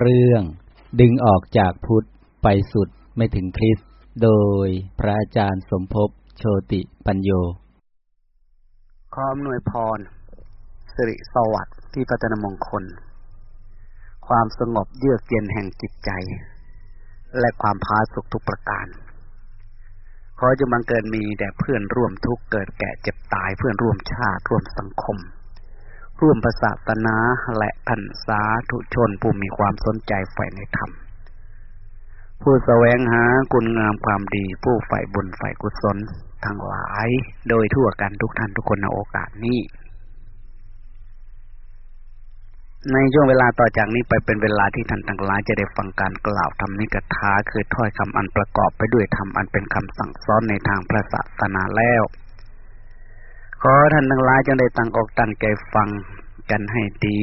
เรื่องดึงออกจากพุทธไปสุดไม่ถึงคริสต์โดยพระอาจารย์สมภพโชติปัญโย ขออำนวยพร สิริสวัสดิ์ที่พัฒนมงคล ความสงบเยือกเย็นแห่งจิตใจ และความพาสุขทุกประการ ขอจะบังเกิดมีแด่เพื่อนร่วมทุกเกิดแก่เจ็บตายเพื่อนร่วมชาติร่วมสังคม ร่วมประสาตนาและท่านสาธุชนผู้มีความสนใจใฝ่ในธรรม ผู้แสวงหาคุณงามความดีผู้ใฝ่บุญใฝ่กุศลทั้งหลาย โดยทั่วกันทุกท่านทุกคนในโอกาสนี้ ในช่วงเวลาต่อจากนี้ไปเป็นเวลาที่ท่านทั้งหลายจะได้ฟังการกล่าวธรรมนิกถาคือถ้อยคำอันประกอบไปด้วยธรรมอันเป็นคำสั่งสอนในทางพระศาสนาแล้ว ขอท่านทั้งหลายจงได้ตั้งอกตั้งใจฟังกันให้ดี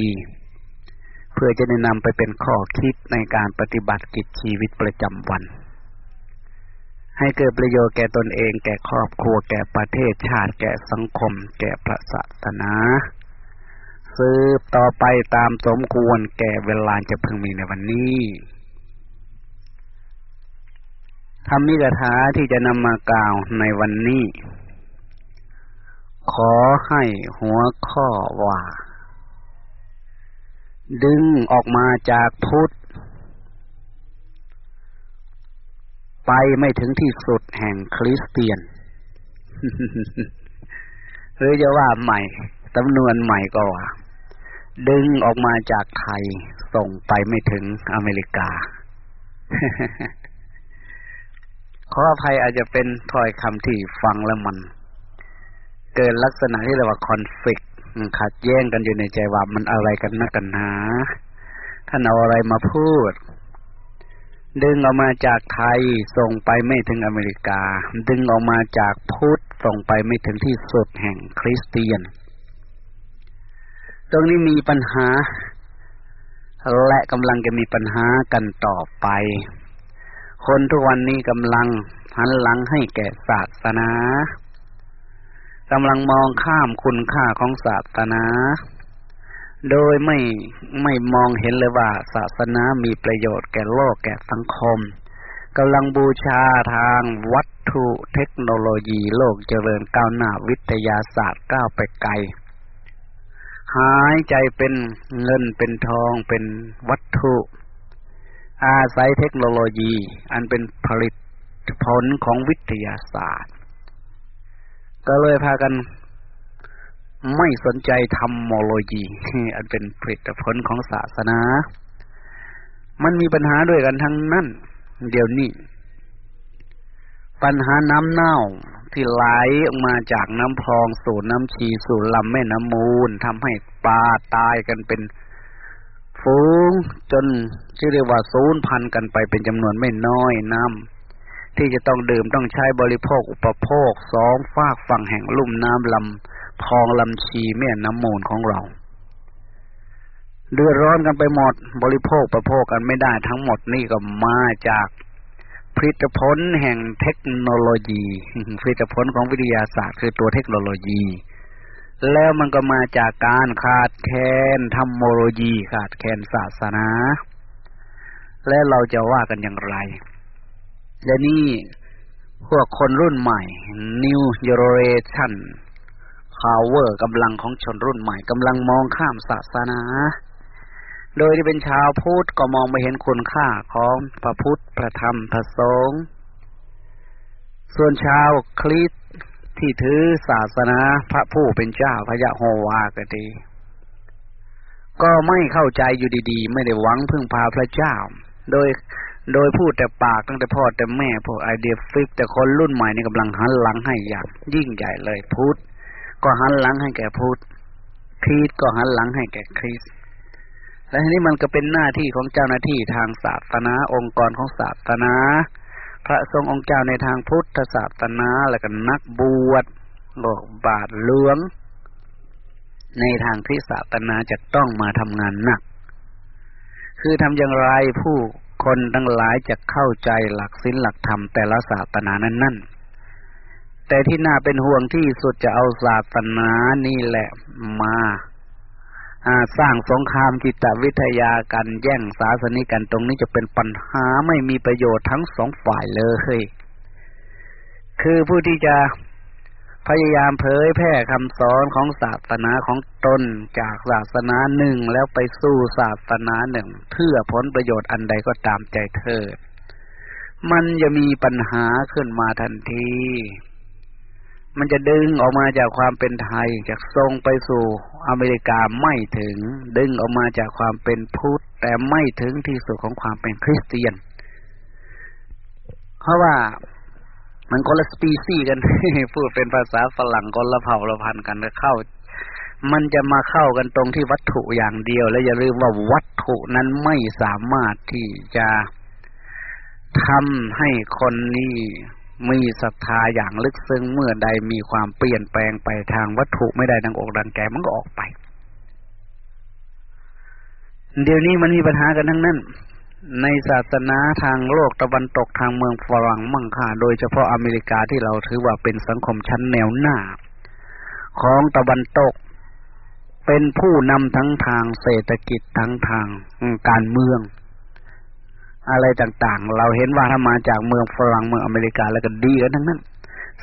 เพื่อจะได้นำไปเป็นข้อคิดในการปฏิบัติกิจชีวิตประจำวัน ให้เกิดประโยชน์แก่ตนเอง แก่ครอบครัว แก่ประเทศชาติ แก่สังคม แก่พระศาสนาสืบต่อไปตามสมควรแก่เวลาจะพึงมีในวันนี้ธรรมิกถาที่จะนำมากล่าวในวันนี้ ขอให้หัวข้อว่า ดึงออกมาจากพุทธ ไปไม่ถึงที่สุดแห่งคริสเตียน หรือจะว่าใหม่ตำนวนใหม่ก็ว่า ดึงออกมาจากไทย ส่งไปไม่ถึงอเมริกา ขออภัยอาจจะเป็นถ้อยคำที่ฟังแล้วมัน เกิดลักษณะที่เรียกว่าคอนฟ lict ขัดแย้งกันอยู่ในใจว่ามันอะไรกันนักกันหนาท่านเอาอะไรมาพูด ดึงออกมาจากไทยส่งไปไม่ถึงอเมริกา ดึงออกมาจากพุทธส่งไปไม่ถึงที่สุดแห่งคริสเตียน ตรงนี้มีปัญหา และกำลังจะมีปัญหากันต่อไป คนทุกวันนี้กำลังหันหลังให้แก่ศาสนา กำลังมองข้ามคุณค่าของศาสนา โดยไม่ไม่มองเห็นเลยว่าศาสนามีประโยชน์แก่โลกแก่สังคมกำลังบูชาทางวัตถุเทคโนโลยีโลกเจริญก้าวหน้าวิทยาศาสตร์ก้าวไปไกล หายใจเป็นเงินเป็นทองเป็นวัตถุ อาศัยเทคโนโลยี อันเป็นผลิตผลของวิทยาศาสตร์ ก็เลยพากันไม่สนใจธรรมโมโลยี อันเป็นผลิตผลของศาสนา มันมีปัญหาด้วยกันทั้งนั้น เดี๋ยวนี้ ปัญหาน้ำเน่าที่ไหลออกมาจากน้ำพองสู่น้ำชีสู่ลำแม่น้ำมูลทำให้ปลาตายกันเป็นฟูงจนที่อเรียกว่าศูนย์พันกันไปเป็นจำนวนไม่น้อยน้ำ ที่จะต้องดื่มต้องใช้บริโภคอุปโภคสองฝากฝั่งแห่งลุ่มน้ำลำพองลำชีแม่น้ำมูลของเรา เดือดร้อนกันไปหมด บริโภคประโภคกันไม่ได้ทั้งหมดนี่ก็มาจากผลิตผลแห่งเทคโนโลยีผลิตผลของวิทยาศาสตร์คือตัวเทคโนโลยี แล้วมันก็มาจากการขาดแคลนธรรมโมโลยี ขาดแคลนศาสนา และเราจะว่ากันอย่างไร และนี่พวกคนรุ่นใหม่ New Generation Power กำลังของชนรุ่นใหม่กำลังมองข้ามศาสนา โดยที่เป็นชาวพุทธก็มองไม่เห็นคุณค่าของพระพุทธ พระธรรม พระสงฆ์ส่วนชาวคริสต์ที่ถือศาสนาพระผู้เป็นเจ้าพระยะโฮวาก็ดี ก็ไม่เข้าใจอยู่ดีๆ ไม่ได้หวังพึ่งพาพระเจ้า โดย โดยพูดแต่ปากตั้งแต่พ่อแต่แม่พวกไอเดียฟิก แต่คนรุ่นใหม่นี่กำลังหันหลังให้อย่างยิ่งใหญ่เลยพุทธก็หันหลังให้แก่พุทธคริสก็หันหลังให้แก่คริสและทีนี้มันก็เป็นหน้าที่ของเจ้าหน้าที่ทางศาสนาองค์กรของศาสนา พระทรงองค์เจ้าในทางพุทธศาสนาแล้วก็นักบวชบอกบาทหลวง ในทางคริสตศาสนาจะต้องมาทำงานหนัก คือทำอย่างไรผู้ คนทั้งหลายจะเข้าใจหลักศีลหลักธรรมแต่ละศาสนานั้นนั่นแต่ที่น่าเป็นห่วงที่สุดจะเอาศาสนานี่แหละมาสร้างสงครามจิตวิทยากันแย่งศาสนิกันตรงนี้จะเป็นปัญหาไม่มีประโยชน์ทั้งสองฝ่ายเลย คือผู้ที่จะ พยายามเผยแพร่คำสอนของศาสนาของตนจากศาสนาหนึ่งแล้วไปสู่ศาสนาหนึ่ง เพื่อผลประโยชน์อันใดก็ตามใจเธอ มันจะมีปัญหาขึ้นมาทันที มันจะดึงออกมาจากความเป็นไทยจากทรงไปสู่อเมริกาไม่ถึง ดึงออกมาจากความเป็นพุทธแต่ไม่ถึงที่สุดของความเป็นคริสเตียน เพราะว่า มันคนละสปีซี่กันพูดเป็นภาษาฝรั่งคนละเผ่าละพันกันเข้า มันจะมาเข้ากันตรงที่วัตถุอย่างเดียว และอย่าลืมว่าวัตถุนั้นไม่สามารถที่จะทำให้คนนี้มีศรัทธาอย่างลึกซึ้งเมื่อใดมีความเปลี่ยนแปลงไปทางวัตถุไม่ได้ดังอกดังแกมันก็ออกไป เดี๋ยวนี้มันมีปัญหากันทั้งนั้น ในศาสนาทางโลกตะวันตกทางเมืองฝรั่งมั่งค่าโดยเฉพาะอเมริกาที่เราถือว่าเป็นสังคมชั้นแนวหน้า ของตะวันตก เป็นผู้นำทั้งทางเศรษฐกิจทั้งทางการเมือง อะไรต่างๆ เราเห็นว่าถ้ามาจากเมืองฝรั่งเมืองอเมริกาแล้วก็ดีกันทั้งนั้น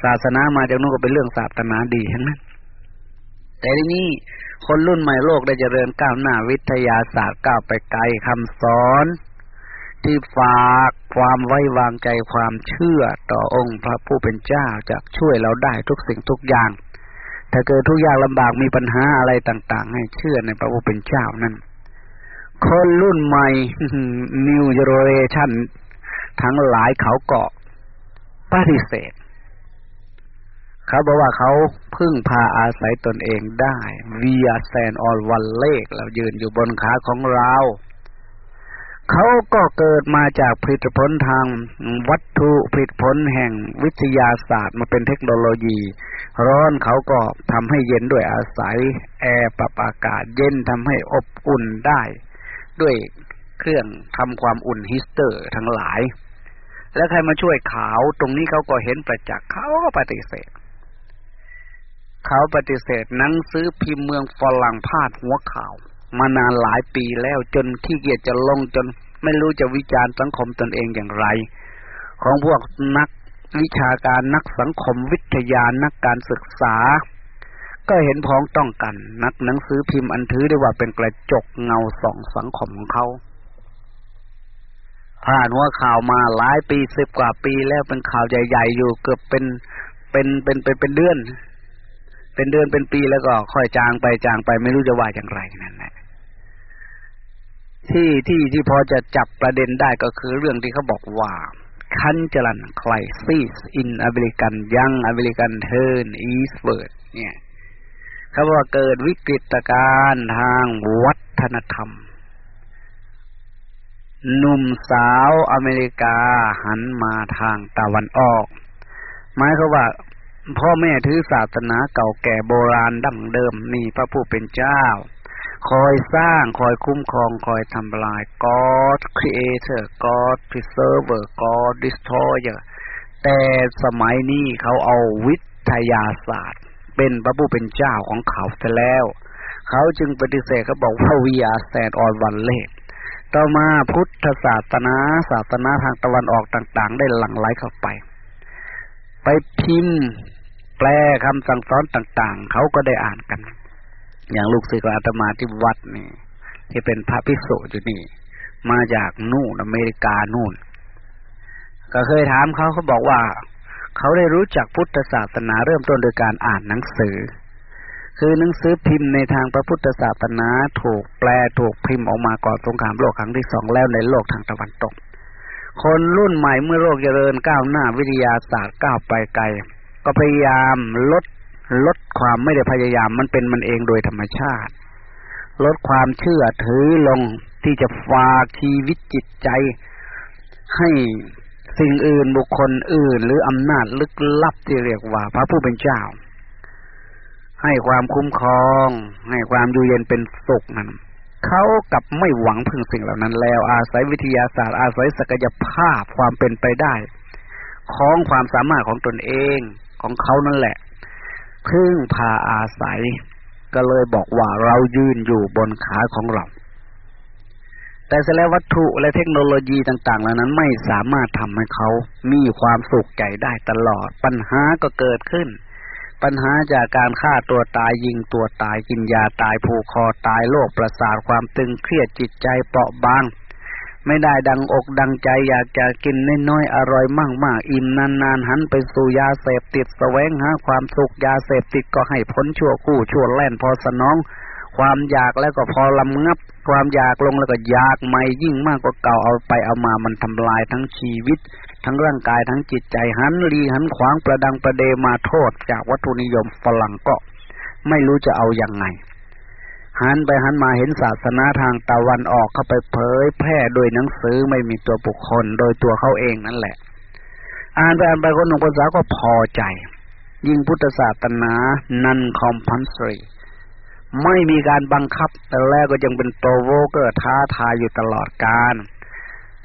ศาสนามาจากนู้นก็เป็นเรื่องศาสนาดีทั้งนั้นแต่ทีนี้คนรุ่นใหม่โลกได้เจริญก้าวหน้าวิทยาศาสตร์ก้าวไปไกลคำสอน ที่ฝากความไว้วางใจความเชื่อต่อองค์พระผู้เป็นเจ้าจะช่วยเราได้ทุกสิ่งทุกอย่าง ถ้าเกิดทุกอย่างลำบากมีปัญหาอะไรต่าง ๆ ให้เชื่อในพระผู้เป็นเจ้านั่นคนรุ่นใหม่ New Generation ทั้งหลายเขาเกาะปฏิเสธเขาบอกว่าเขาพึ่งพาอาศัยตนเองได้ via stand on one leg เรายืนอยู่บนขาของเรา เขาก็เกิดมาจากผลิตผลทางวัตถุผลิตผลแห่งวิทยาศาสตร์มาเป็นเทคโนโลยี ร้อนเขาก็ทำให้เย็นด้วยอาศัย แอร์ปรับอากาศเย็นทำให้อบอุ่นได้ ด้วยเครื่องทำความอุ่นฮิสเตอร์ทั้งหลาย แล้วใครมาช่วยเขาตรงนี้เขาก็เห็นประจักษ์เขาก็ปฏิเสธ เขาปฏิเสธหนังสือพิมพ์เมืองฝรั่งพาดหัวข่าว มานานหลายปีแล้วจนขี้เกียจจะลงจนไม่รู้จะวิจารณ์สังคมตนเองอย่างไร ของพวกนักวิชาการนักสังคมวิทยานักการศึกษา ก็เห็นพ้องต้องกัน นักหนังสือพิมพ์อันถือได้ว่าเป็นกระจกเงาส่องสังคมของเขาผ่านหัวข่าวมาหลายปีสิบกว่าปีแล้วเป็นข่าวใหญ่ ๆ อยู่เกือบเป็นเป็นเป็นเป็นเป็นเดือน เป็นเดือนเป็นปีแล้วก็ค่อยจางไปจางไปไม่รู้จะว่าอย่างไรนั่นแหละ ที่ที่ที่พอจะจับประเด็นได้ก็คือเรื่องที่เขาบอกว่า cultural crisis in American young American turn eastward เนี่ยเขาบอกเกิดวิกฤตการณ์ทางวัฒนธรรม หนุ่มสาวอเมริกาหันมาทางตะวันออก หมายความว่า พ่อแม่ถือศาสนาเก่าแก่โบราณดั้งเดิมนี่พระผู้เป็นเจ้า คอยสร้าง คอยคุ้มครอง คอยทำลาย God Creator God Preserver God Destroyer แต่สมัยนี้เขาเอาวิทยาศาสตร์ เป็นพระผู้เป็นเจ้าของเขาแต่แล้ว เขาจึงปฏิเสธเขาบอกว่าวิยาแซนออนวันเลกต่อมาพุทธศาสนา ศาสนาทางตะวันออกต่างๆ ได้หลั่งไหลเข้าไป ไปพิมพ์ แปลคำสั่งสอนต่างๆ เขาก็ได้อ่านกัน อย่างลูกศิษย์อาตมาที่วัดนี่ ที่เป็นพระภิกษุอยู่นี่ มาจากนู่นอเมริกานู่น ก็เคยถามเขาเขาบอกว่า เขาได้รู้จักพุทธศาสนาเริ่มต้นโดยการอ่านหนังสือ คือหนังสือพิมพ์ในทางพระพุทธศาสนาถูกแปลถูกพิมพ์ออกมาก่อนสงครามโลกครั้งที่สองแล้วในโลกทางตะวันตก คนรุ่นใหม่เมื่อโลกเจริญก้าวหน้าวิทยาศาสตร์ก้าวไปไกล ก็พยายามลด ลดความไม่ได้พยายามมันเป็นมันเองโดยธรรมชาติ ลดความเชื่อถือลงที่จะฝากชีวิตจิตใจ ให้สิ่งอื่นบุคคลอื่น หรืออำนาจลึกลับที่เรียกว่า พระผู้เป็นเจ้า ให้ความคุ้มครอง ให้ความอยู่เย็นเป็นสุขนั้นเขากับไม่หวังพึ่งสิ่งเหล่านั้น แล้วอาศัยวิทยาศาสตร์ อาศัยศักยภาพความเป็นไปได้ ของความสามารถของตนเองของเขานั่นแหละ พึ่งพาอาศัย ก็เลยบอกว่าเรายืนอยู่บนขาของเรา แต่เสแล้ววัตถุและเทคโนโลยีต่างๆเหล่านั้นไม่สามารถทำให้เขามีความสุขใจได้ตลอด ปัญหาก็เกิดขึ้น ปัญหาจากการฆ่าตัวตายยิงตัวตายกินยาตายผูกคอตายโรคประสาทความตึงเครียดจิตใจเปราะบาง ไม่ได้ดังอกดังใจอยากจะกินน้อยๆอร่อยมากๆอิ่มนานๆหันไปสู่ยาเสพติดแสวงหาความสุขยาเสพติดก็ให้พ้นชั่วคู่ชั่วแล่นพอสนอง ความอยากแล้วก็พอลำงับ ความอยากลงแล้วก็อยากใหม่ยิ่งมากกว่าเก่าเอาไปเอามามันทำลายทั้งชีวิต ทั้งร่างกายทั้งจิตใจหันรีหันขวางประดังประเดมาโทษ จากวัตถุนิยมฝรั่งก็ ไม่รู้จะเอาอยัางไง หันไปหันมาเห็นศาสนาทางตะวันออกเข้าไปเผยแพร่โดยหนังสือไม่มีตัวบุคคลโดยตัวเขาเองนั่นแหละ อ่านไปอ่านไปคนหนุ่มคนสาวก็พอใจ ยิ่งพุทธศาสนา non compulsory ไม่มีการบังคับ แต่แรกก็ยังเป็นโปรโวเกอร์ท้าทายอยู่ตลอดการ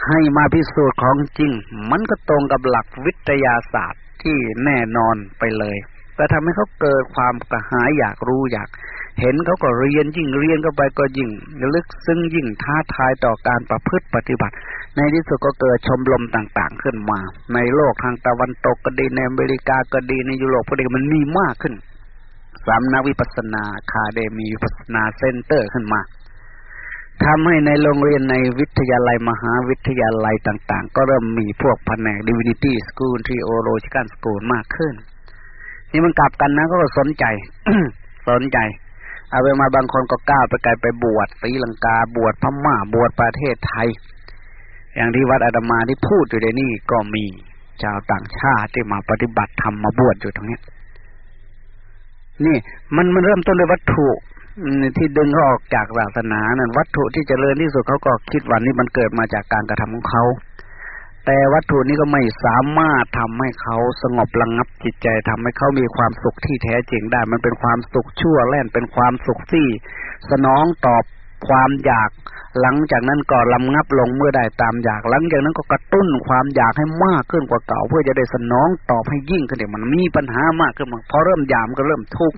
ให้มาพิสูจน์ของจริง มันก็ตรงกับหลักวิทยาศาสตร์ที่แน่นอนไปเลยแต่ทำให้เขาเกิดความกระหายอยากรู้อยาก เห็นเขาก็เรียนยิ่งเรียนเข้าไปก็ยิ่ง ลึกซึ้งยิ่งท้าทายต่อการประพฤติปฏิบัติ ในที่สุดก็เกิดชมรมต่างๆขึ้นมา ในโลกทางตะวันตกก็ดีในอเมริกาก็ดีในยุโรปก็ดีมันมีมากขึ้นสำนักวิปัสสนา academy วิปัสสนา center ขึ้นมาทำให้ในโรงเรียนในวิทยาลัยมหาวิทยาลัยต่าง ๆ ก็เริ่มมีพวกแผนก Divinity School Theological School มากขึ้น นี่มันกลับกันนะก็สนใจ สนใจ เอาไปมาบางคนก็ก้าวไปไกลไปบวชศรีลังกาบวชพม่าบวชประเทศไทย อย่างที่วัดอาตมาที่พูดอยู่ในนี่ก็มีชาวต่างชาติที่มาปฏิบัติธรรมมาบวชอยู่ตรงนี้นี่มันมันเริ่มต้นด้วยวัตถุที่ดึงเขาออกจากศาสนานั่นวัตถุที่จเจริญที่สุดเขาก็คิดว่านี่มันเกิดมาจากการกระทำของเขา แต่วัตถุนี้ก็ไม่สามารถทำให้เขาสงบระงงับจิตใจทำให้เขามีความสุขที่แท้จริงได้ มันเป็นความสุขชั่วแล่นเป็นความสุขที่ สนองตอบความอยาก หลังจากนั้นก็ลำงับลงเมื่อได้ตามอยาก หลังจากนั้นก็กระตุ้นความอยากให้มากขึ้นกว่าเก่า เพื่อจะได้สนองตอบให้ยิ่งขึ้นเดี๋ยวมันมีปัญหามากขึ้นมาพอเริ่มยามก็เริ่มทุกข์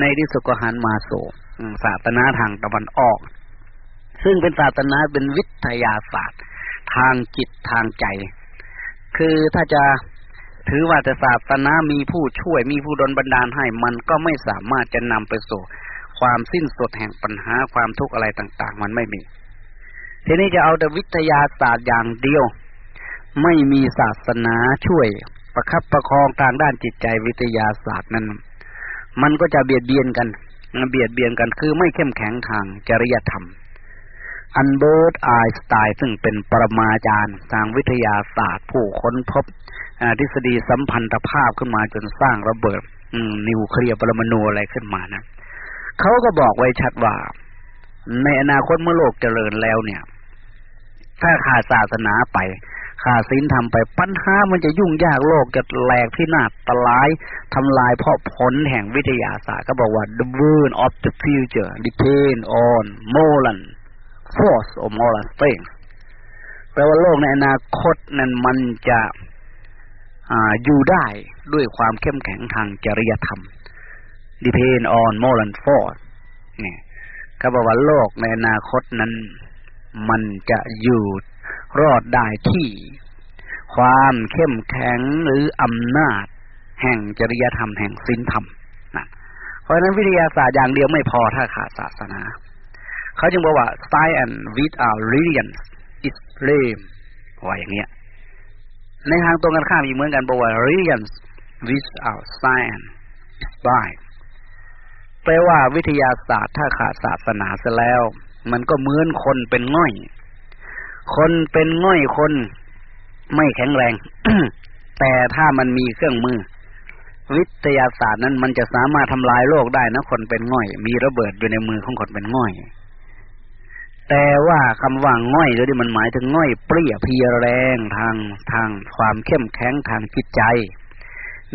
ในที่สุดก็หันมาสู่ศาสนาทางตะวันออก ซึ่งเป็นศาสนาเป็นวิทยาศาสตร์ ทางจิตทางใจ คือถ้าจะถือว่าแต่ศาสนามีผู้ช่วยมีผู้ดลบันดาลให้มันก็ไม่สามารถจะนำไปสู่ความสิ้นสุดแห่งปัญหาความทุกข์อะไรต่าง ๆ มันไม่มี ทีนี้จะเอาแต่วิทยาศาสตร์อย่างเดียว ไม่มีศาสนาช่วยประคับประคองทางด้านจิตใจวิทยาศาสตร์นั้น มันก็จะเบียดเบียนกันเบียดเบียนกันคือไม่เข้มแข็งทางจริยธรรม อันเบิร์ตไอน์สไตน์ซึ่งเป็นปรมาจารย์ทางวิทยาศาสตร์ผู้ค้นพบทฤษฎีสัมพันธภาพขึ้นมาจนสร้างระเบิดนิวเคลียร์ปรมาณูอะไรขึ้นมานะเขาก็บอกไว้ชัดว่า ในอนาคตเมื่อโลกเจริญแล้วเนี่ย ถ้าขาดศาสนาไป ขาดศีลทำไปปัญหามันจะยุ่งยากโลกจะแหลกที่นาตลายทำลายเพราะผลแห่งวิทยาศาสตร์ ก็บอกว่า the world of the future depend on moral force of moral strength แปลว่าโลกในอนาคตนั้นมันจะออยู่ได้ด้วยความเข้มแข็งทางจริยธรรม depend on moral force นี่เขาบอกว่าโลกในอนาคตนั้น มันจะอยู่รอดได้ที่ ความเข้มแข็งหรืออำนาจ แห่งจริยธรรมแห่งศีลธรรมนะเพราะฉะนั้นวิทยาศาสตร์อย่างเดียวไม่พอถ้าขาดศาสนา เขาจึงบอกว่า science without religion is lame ว่าอย่างเนี้ย ในทางตรงกันข้ามอีกเหมือนกันบอกว่า religion without science is blind แปลว่าวิทยาศาสตร์ถ้าขาดศาสนาเสียแล้ว มันก็เหมือนคนเป็นง่อย คนเป็นง่อยคนไม่แข็งแรง แต่ถ้ามันมีเครื่องมือ วิทยาศาสตร์นั้นมันจะสามารถทำลายโลกได้นะคนเป็นง่อย มีระเบิดอยู่ในมือของคนเป็นง่อย แต่ว่าคำว่าง่อยเดี๋ยวนี้มันหมายถึงง่อยเปรี้ยเพียแรงทางทางความเข้มแข็งทางจิตใจ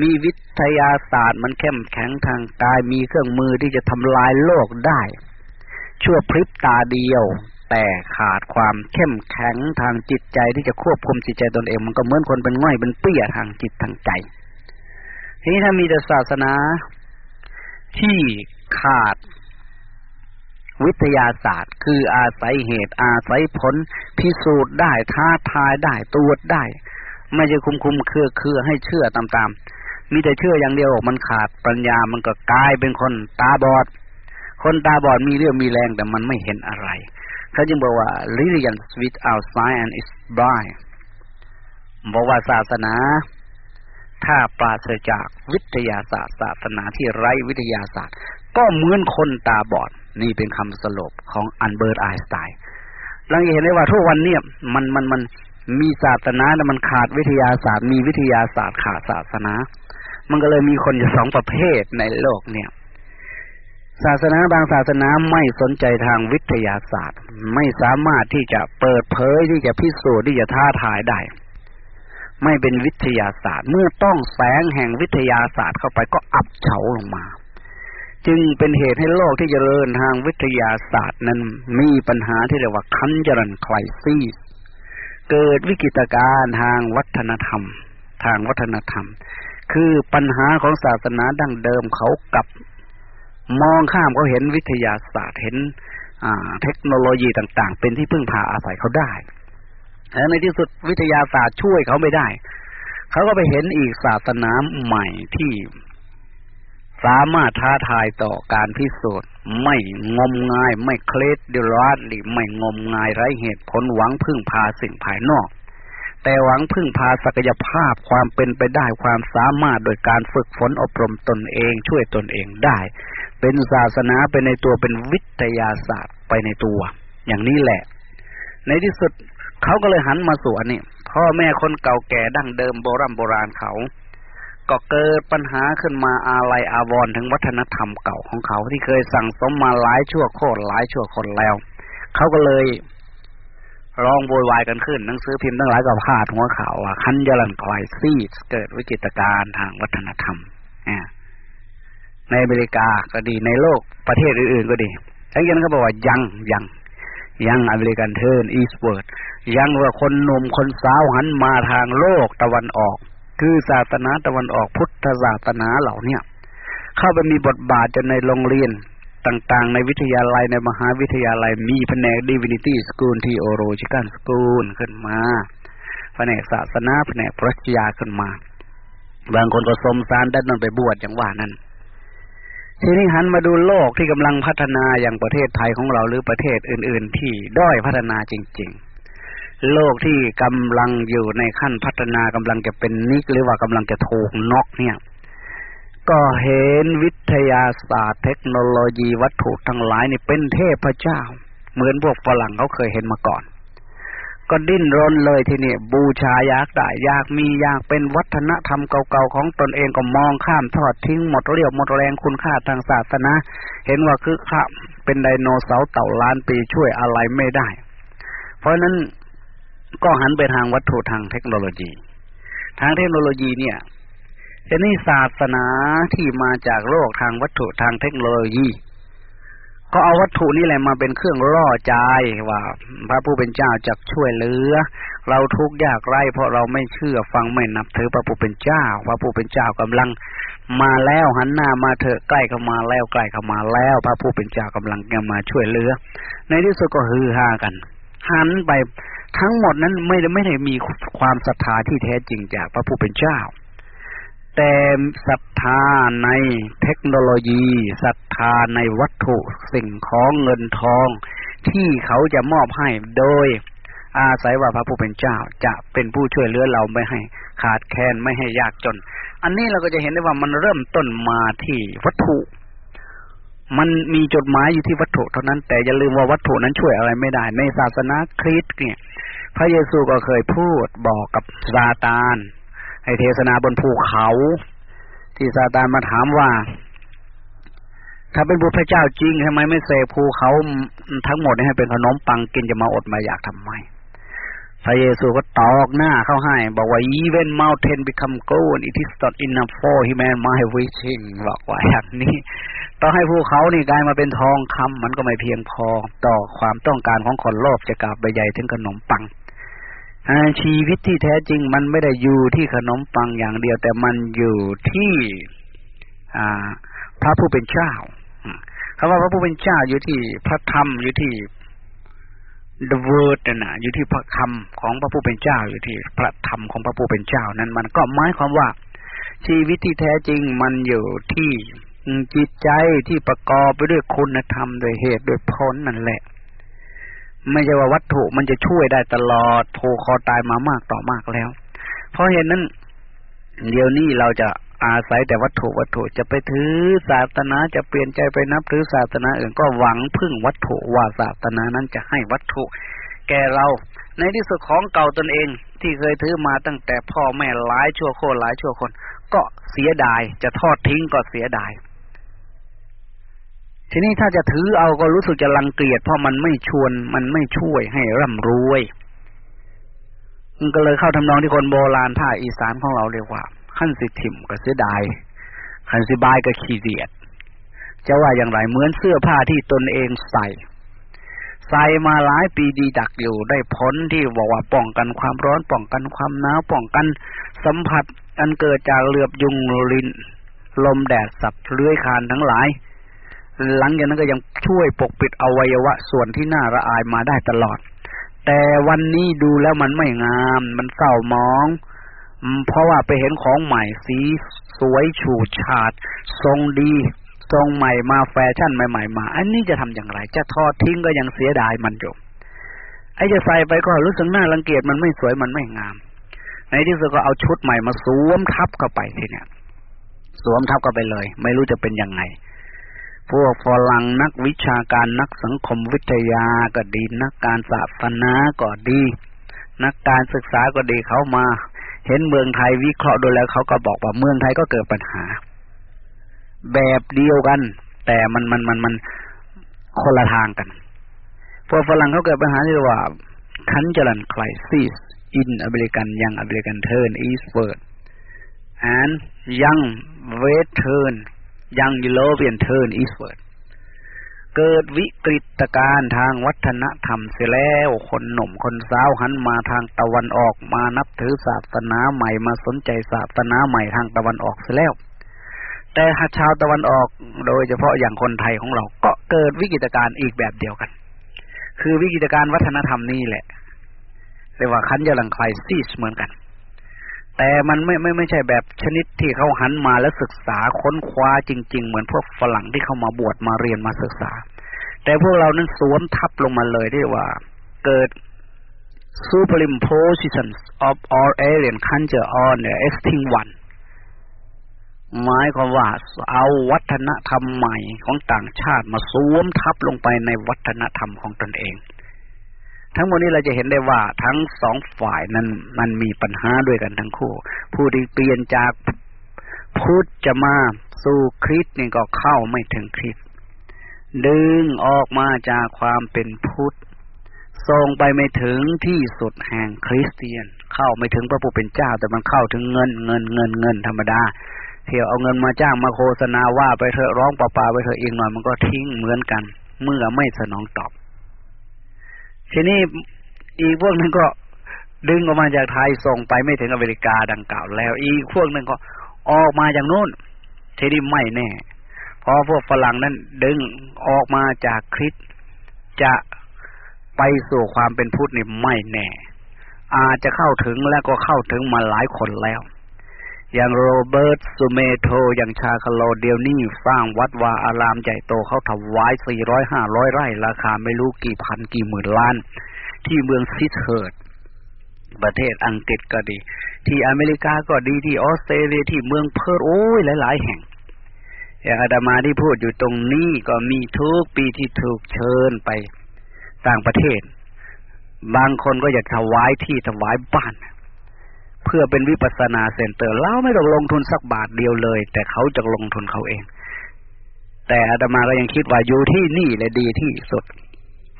มีวิทยาศาสตร์มันเข้มแข็งทางกาย มีเครื่องมือที่จะทำลายโลกได้ ชั่วพริบตาเดียว แต่ขาดความเข้มแข็งทางจิตใจที่จะควบคุมจิตใจตนเอง มันก็เหมือนคนเป็นง่อยเป็นเปี้ยทางจิตทางใจ ทีนี้ถ้ามีแต่ศาสนาที่ขาด วิทยาศาสตร์ คืออาศัยเหตุอาศัยผล พิสูจน์ได้ท้าทายได้ตรวจได้ ไม่จะคุมคุมเครือเครือให้เชื่อตามๆมีแต่เชื่ออย่างเดียวมันขาดปัญญามันก็กลายเป็นคนตาบอด คนตาบอดมีเรื่องมีแรงแต่มันไม่เห็นอะไรเขาจึงบอกว่า religion without science is blind บอกว่าศาสนา ถ้าปราศจากวิทยาศาสตร์ ศาสนาที่ไร้วิทยาศาสตร์ ก็เหมือนคนตาบอด นี่เป็นคำสรุปของอันเบิร์ตไอน์สไตน์เราเห็นได้ว่าทุกวันเนี่ยมันมันมันมีศาสนาแต่มันขาดวิทยาศาสตร์ มีวิทยาศาสตร์ขาดศาสนา มันก็เลยมีคนอยู่สองประเภทในโลกเนี่ย ศาสนาบางศาสนาไม่สนใจทางวิทยาศาสตร์ ไม่สามารถที่จะเปิดเผยที่จะพิสูจน์ที่จะท้าทายได้ไม่เป็นวิทยาศาสตร์ เมื่อต้องแสงแห่งวิทยาศาสตร์เข้าไปก็อับเฉาลงมา จึงเป็นเหตุให้โลกที่จเจริญทางวิทยาศาสตร์นั้นมีปัญหาที่เรียกว่าคันจรันคลซีสเกิดวิกฤตการณ์ทางวัฒนธรรม ทางวัฒนธรรม คือปัญหาของศาสนาดั้งเดิมเขากับ มองข้ามเขาเห็นวิทยาศาสตร์เห็นเทคโนโลยีต่าง ๆ เป็นที่พึ่งพาอาศัยเขาได้แต่ในที่สุดวิทยาศาสตร์ช่วยเขาไม่ได้ เขาก็ไปเห็นอีกศาสนาใหม่ที่ สามารถท้าทายต่อการพิสูจน์ไม่งมงาย ไม่เคล็ดเดรัดหรือไม่งมงายไร้เหตุผลหวังพึ่งพาสิ่งภายนอก แต่หวังพึ่งพาศักยภาพความเป็นไปได้ความสามารถโดยการฝึกฝนอบรมตนเองช่วยตนเองได้ เป็นศาสนาไปในตัวเป็นวิทยาศาสตร์ไปในตัว อย่างนี้แหละ ในที่สุดเขาก็เลยหันมาสู่อันนี้พ่อแม่คนเก่าแก่ดั้งเดิมโบรโบราณเขา ก็เกิดปัญหาขึ้นมาอาลัยอาวรณ์ถึงวัฒนธรรมเก่าของเขาที่เคยสั่งสมมาหลายชั่วโคตรหลายชั่วคนแล้ว เขาก็เลยร้องโวยวายกันขึ้นหนังสือพิมพ์ทั้งหลายก็พาดหัวข่าวว่า cultural crisis เกิดวิกฤตการณ์ทางวัฒนธรรมในอเมริกาก็ดีในโลกประเทศอื่นๆก็ดีทั้งยันเขาบอกว่า young young young American turn eastward ยังว่าคนหนุ่มคนสาวหันมาทางโลกตะวันออก คือศาสนาตะวันออกพุทธศาสนาเหล่าเนี้ยเข้าไปมีบทบาทจนในโรงเรียนต่างๆ ในวิทยาลัยในมหาวิทยาลัยมีแผนก Divinity School ที่โอโรจิกันสกูลขึ้นมาแผนกศาสนาแผนกปรัชญาขึ้นมา บางคนก็สมสารได้นนไปบวชอย่างว่านั้นทีนี้หันมาดูโลกที่กำลังพัฒนาอย่างประเทศไทยของเราหรือประเทศอื่น ๆ ที่ด้อยพัฒนาจริง ๆ โลกที่กำลังอยู่ในขั้นพัฒนากำลังจะเป็นนิกหรือว่ากำลังจะถูกน็อกเนี่ย ก็เห็นวิทยาศาสตร์เทคโนโลยีวัตถุทั้งหลายนี่เป็นเทพเจ้า เหมือนพวกฝรั่งเขาเคยเห็นมาก่อน ก็ดิ้นรนเลยทีนี้บูชาอยากได้อยากมีอยากเป็นวัฒนธรรมเก่าๆของตนเองก็มองข้ามทอดทิ้งหมดเรียวหมดแรงคุณค่าทางศาสนาเห็นว่าคือข้าเป็นไดโนเสาร์เต่าล้านปีช่วยอะไรไม่ได้ เพราะนั้น ก็หันไปทางวัตถุทางเทคโนโลยี ทางเทคโนโลยีเนี่ยจะนี่ศาสนาที่มาจากโลกทางวัตถุทางเทคโนโลยี ก็เอาวัตถุนี่แหละมาเป็นเครื่องล่อใจว่า พระผู้เป็นเจ้าจะช่วยเหลือ เราทุกข์ยากไร้เพราะเราไม่เชื่อฟังไม่นับถือพระผู้เป็นเจ้า พระผู้เป็นเจ้ากำลังมาแล้วหันหน้ามาเถอะใกล้เข้ามาแล้วใกล้เข้ามาแล้ว พระผู้เป็นเจ้ากำลังจะมาช่วยเหลือ ในที่สุดก็ฮือฮากัน หันไป ทั้งหมดนั้นไม่ได้ไม่ได้มีความศรัทธาที่แท้จริงจากพระผู้เป็นเจ้า แต่ศรัทธาในเทคโนโลยีศรัทธาในวัตถุสิ่งของเงินทอง ที่เขาจะมอบให้โดยอาศัยว่าพระผู้เป็นเจ้าจะเป็นผู้ช่วยเหลือเราไม่ให้ขาดแคลนไม่ให้ยากจน อันนี้เราก็จะเห็นได้ว่ามันเริ่มต้นมาที่วัตถุ มันมีจดหมายอยู่ที่วัตถุเท่านั้น แต่อย่าลืมว่าวัตถุนั้นช่วยอะไรไม่ได้ ในศาสนาคริสต์เนี่ย พระเยซูก็เคยพูดบอกกับซาตานให้เทศนาบนภูเขา ที่ซาตานมาถามว่า ถ้าเป็นบุพเจ้าจริงทำไมไม่เสกภูเขาทั้งหมดให้เป็นขนมปังกินจะมาอดมาอยากทำไม พระเยซูก็ตอกหน้าเข้าให้ บอกว่า even mountain become gold it is not enough for human my wishing บอกว่าอย่างนี้ ต้องให้ภูเขานี่กลายมาเป็นทองคำมันก็ไม่เพียงพอต่อความต้องการของคนโลภจะกลับไปใหญ่ถึงขนมปังชีวิตที่แท้จริงมันไม่ได้อยู่ที่ขนมปังอย่างเดียว แต่มันอยู่ที่พระผู้เป็นเจ้าคำว่าพระผู้เป็นเจ้าอยู่ที่พระธรรมอยู่ที่ the word นะอยู่ที่พระคำของพระผู้เป็นเจ้าอยู่ที่พระธรรมของพระผู้เป็นเจ้านั้น มันก็หมายความว่า ชีวิตที่แท้จริงมันอยู่ที่จิตใจที่ประกอบไปด้วยคุณธรรมโดยเหตุด้วยผลนั่นแหละ ไม่ใช่ว่าวัตถุมันจะช่วยได้ตลอดโทคอตายมามากต่อมากแล้ว เพราะเหตุนั้น เดี๋ยวนี้เราจะ อาศัยแต่วัตถุวัตถุจะไปถือศาสนาจะเปลี่ยนใจไปนับถือศาสนาอื่นก็หวังพึ่งวัตถุว่าศาสนานั้นจะให้วัตถุ แก่เรา ในที่สุดของเก่าตนเอง ที่เคยถือมาตั้งแต่พ่อแม่หลายชั่วโคตรหลายชั่วคน ก็เสียดายจะทอดทิ้งก็เสียดาย ทีนี้ถ้าจะถือเอาก็รู้สึกจะรังเกียจเพราะมันไม่ชวนมันไม่ช่วยให้ร่ำรวยมันก็เลยเข้าทำนองที่คนโบราณภาคอีสานของเราเรียกว่า ขั้นสิถิ่มก็เสียดายขั้นสิบายก็ขี้เดียด จะว่าอย่างไรเหมือนเสื้อผ้าที่ตนเองใส่ ใส่มาหลายปีดีดักอยู่ได้ผลที่บอกว่าป้องกันความร้อนป้องกันความหนาวป้องกันสัมผัสอันเกิดจากเหลือบยุงลินลมแดดสับเลื้อยคานทั้งหลาย หลังจากนั้นก็ยังช่วยปกปิดอวัยวะส่วนที่น่าระอายมาได้ตลอด แต่วันนี้ดูแล้วมันไม่งาม มันเศร้ามอง เพราะว่าไปเห็นของใหม่สีสวยฉูดฉาด ทรงดีทรงใหม่มาแฟชั่นใหม่ ๆ มา อันนี้จะทำอย่างไร จะทอดทิ้งก็ยังเสียดายมันอยู่ไอ้จะใส่ไปก็รู้สึกหน่ารังเกียจมันไม่สวยมันไม่งาม ในที่สุดก็เอาชุดใหม่มาสวมทับเข้าไปทีเนี้ยสวมทับเข้าไปเลย ไม่รู้จะเป็นยังไง พวกฝรั่งนักวิชาการนักสังคมวิทยาก็ดี นักการศาสนาก็ดี นักการศึกษาก็ดีเขามา เห็นเมืองไทยวิเคราะห์ดูแล้วเขาก็บอกว่าเมืองไทยก็เกิดปัญหา แบบเดียวกัน แต่มันมันมันมันคนละทางกัน พวกฝรั่งเขาเกิดปัญหาที่ว่า cultural crisis in American young American turn eastward and young west turn young European turn eastward เกิดวิกฤตการณ์ทางวัฒนธรรมเสียแล้วคนหนุ่มคนสาวหันมาทางตะวันออกมานับถือศาสนาใหม่มาสนใจศาสนาใหม่ทางตะวันออกเสียแล้ว แต่หาชาวตะวันออกโดยเฉพาะอย่างคนไทยของเราก็เกิดวิกฤตการอีกแบบเดียวกัน คือวิกฤตการวัฒนธรรมนี่แหละเรียกว่าคันยลังคลซีสเหมือนกัน แต่มันไม่ไม่ไม่ใช่แบบชนิดที่เขาหันมาแล้วศึกษาค้นคว้าจริง ๆ เหมือนพวกฝรั่งที่เขามาบวชมาเรียนมาศึกษา แต่พวกเรานั้นสวนทับลงมาเลยได้ว่า เกิด superimposition of all alien culture on the extinct one หมายความว่าเอาวัฒนธรรมใหม่ของต่างชาติมาสวมทับลงไปในวัฒนธรรมของตนเอง ทั้งหมดนี้เราจะเห็นได้ว่าทั้งสองฝ่ายนั้นมันมีปัญหาด้วยกันทั้งคู่ ผู้ที่เปลี่ยนจากพุทธจะมาสู่คริสต์นี่ก็เข้าไม่ถึงคริสต์ดึงออกมาจากความเป็นพุทธส่งไปไม่ถึงที่สุดแห่งคริสเตียน เข้าไม่ถึงพระผู้เป็นเจ้า แต่มันเข้าถึงเงินเงินเงินเงินธรรมดาเที่ยวเอาเงินมาจ้างมาโฆษณาว่าไปเถอะร้องป่าๆไปเถอะเองหน่อยมันก็ทิ้งเหมือนกัน เมื่อไม่สนองตอบ ทีนี้อีกพวกนึงก็ดึงออกมาจากไทยส่งไปไม่ถึงอเมริกาดังกล่าวแล้ว อีกพวกนึงก็ออกมาจากนู้นทีนี้ไม่แน่เพราะพวกฝรั่งนั้นดึงออกมาจากคริสจะไปสู่ความเป็นพุทธนี่ไม่แน่ อาจจะเข้าถึงแล้วก็เข้าถึงมาหลายคนแล้ว อย่างโรเบิร์ตสุเมโธอย่างชาคาโลเดียวนี่สร้างวัดวาอารามใหญ่โตเขาถวายสี่ร้อยห้าร้อยไร่ ราคาไม่รู้กี่พันกี่หมื่นล้าน ที่เมืองชิทเฮิร์สต์ประเทศอังกฤษก็ดี ที่อเมริกาก็ดีที่ออสเตรเลียที่เมืองเพิร์ธโอ้ยหลาย ๆ แห่งอย่างอาดามาที่พูดอยู่ตรงนี้ก็มีทุกปีที่ถูกเชิญไปต่างประเทศ บางคนก็อยากถวายที่ถวายบ้าน เพื่อเป็นวิปัสนาเซ็นเตอร์เราไม่ต้องลงทุนสักบาทเดียวเลย แต่เขาจะลงทุนเขาเอง แต่อาตมาก็ยังคิดว่าอยู่ที่นี่เลยดีที่สุด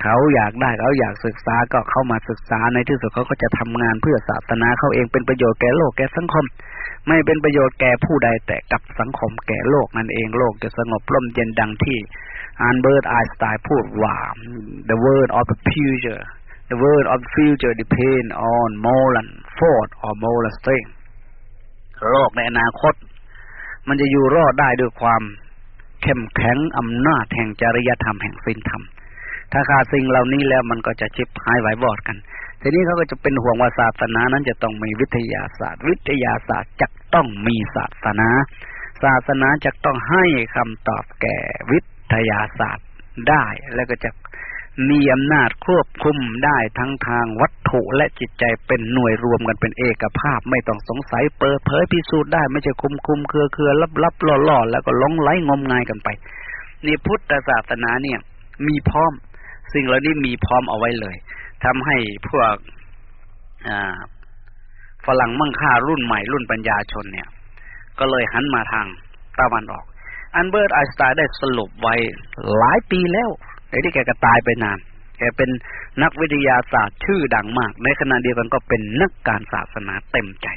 เขาอยากได้เขาอยากศึกษาก็เข้ามาศึกษาในที่สุดเขาก็จะทำงานเพื่อศาสนาเขาเองเป็นประโยชน์แก่โลกแก่สังคม ไม่เป็นประโยชน์แก่ผู้ใดแต่กับสังคมแก่โลกนั่นเองโลกจะสงบร่มเย็นดังที่อันเบิร์ตไอสไตน์พูดว่า the world of the future the word of the future depend on moral force or moral strength โลกในอนาคต มันจะอยู่รอดได้ด้วยความเข้มแข็งอำนาจแห่งจริยธรรมแห่งศีลธรรม ถ้าขาดสิ่งเหล่านี้แล้วมันก็จะชิบหายไหวบอดกัน ทีนี้เขาก็จะเป็นห่วงว่าศาสนานั้นจะต้องมีวิทยาศาสตร์ วิทยาศาสตร์จะต้องมีศาสนา ศาสนาจะต้องให้คำตอบแก่วิทยาศาสตร์ได้ แล้วก็จะ มีอำนาจควบคุมได้ทั้งทางวัตถุและจิตใจเป็นหน่วยรวมกันเป็นเอกภาพ ไม่ต้องสงสัยเปิดเผยพิสูจน์ได้ไม่ใช่คุมคุมเครือเครือลับลับล่อล่อแล้วก็ล้งไหลงมงายกันไปนี่พุทธศาสนาเนี่ย มีพร้อม สิ่งเหล่านี้มีพร้อมเอาไว้เลยทำให้พวกฝรั่งมั่งค่ารุ่นใหม่รุ่นปัญญาชนเนี่ย ก็เลยหันมาทางตะวันออก อันเบิร์ตไอน์สไตน์ได้สรุปไว้หลายปีแล้ว ไอ้ที่แกก็ตายไปนาน แกเป็นนักวิทยาศาสตร์ชื่อดังมาก ในขณะเดียวกันก็เป็นนักการศาสนาเต็มใจ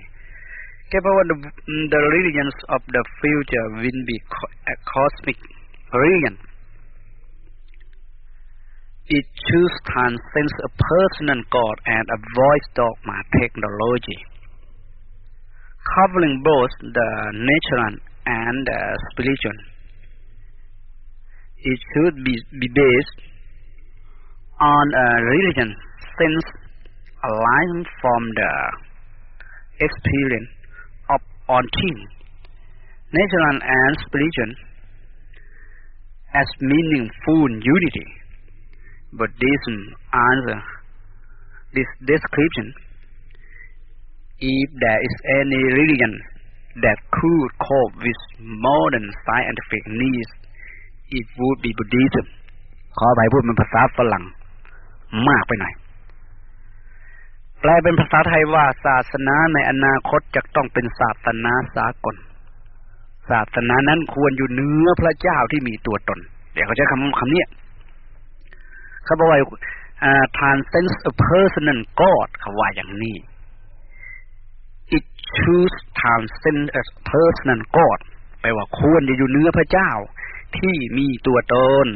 แกบอกว่า the, the religions of the future will be a cosmic religion it choose transcends a personal God and avoids dogma technology covering both the natural and the spiritual it should be, be based on a religion since aligned from the experience of on team, natural and spiritual as meaningful unity. Buddhism answer this description. If there is any religion that could cope with modern scientific needs it would be Buddhism ขอไปพูดเป็นภาษาฝรั่งมากไปหน่อย แปลเป็นภาษาไทยว่าศาสนาในอนาคตจะต้องเป็นศาสนาสากล ศาสนานั้นควรอยู่เนื้อพระเจ้าที่มีตัวตน เดี๋ยวเขาใช้คำคำนี้เขาบอกว่า transcends a personal God เขาว่าอย่างนี้ it choose transcend a personal God แปลว่าควรจะอยู่เนื้อพระเจ้า ที่มีตัวตน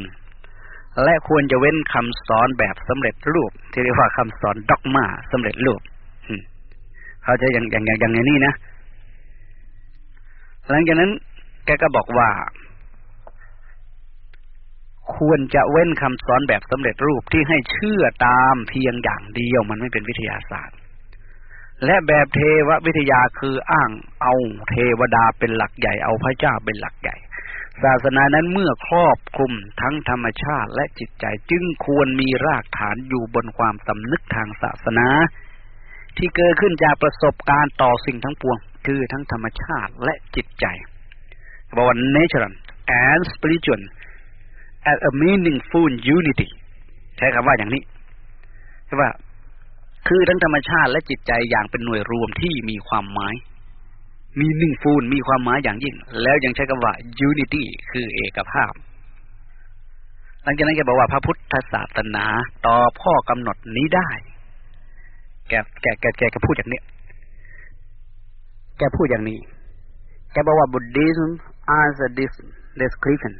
และควรจะเว้นคำสอนแบบสำเร็จรูป ที่เรียกว่าคำสอนด็อกมาสำเร็จรูปเขาจะอย่างอย่างอย่างอย่างนี้นะ หลังจากนั้น แกก็บอกว่า ควรจะเว้นคำสอนแบบสำเร็จรูปที่ให้เชื่อตามเพียงอย่างเดียวมันไม่เป็นวิทยาศาสตร์และแบบเทววิทยาคืออ้างเอาเทวดาเป็นหลักใหญ่เอาพระเจ้าเป็นหลักใหญ่ ศาสนานั้นเมื่อครอบคลุมทั้งธรรมชาติและจิตใจจึงควรมีรากฐานอยู่บนความสำนึกทางศาสนา ที่เกิดขึ้นจากประสบการณ์ต่อสิ่งทั้งปวง คือทั้งธรรมชาติและจิตใจบอกว่า natural and spiritual as a meaningful unity ใช้คำว่าอย่างนี้ใช่ว่า คือทั้งธรรมชาติและจิตใจอย่างเป็นหน่วยรวมที่มีความหมาย มีหนึ่งฟูนมีความหมายอย่างยิ่ง แล้วยังใช้คำว่า unity คือเอกภาพ หลังจากนั้นแกบอกว่าพระพุทธศาสนาต่อพ่อกำหนดนี้ได้ แกแกแกแกแกพูดอย่างนี้ แกพูดอย่างนี้ แกบอกว่า Buddhism answer this description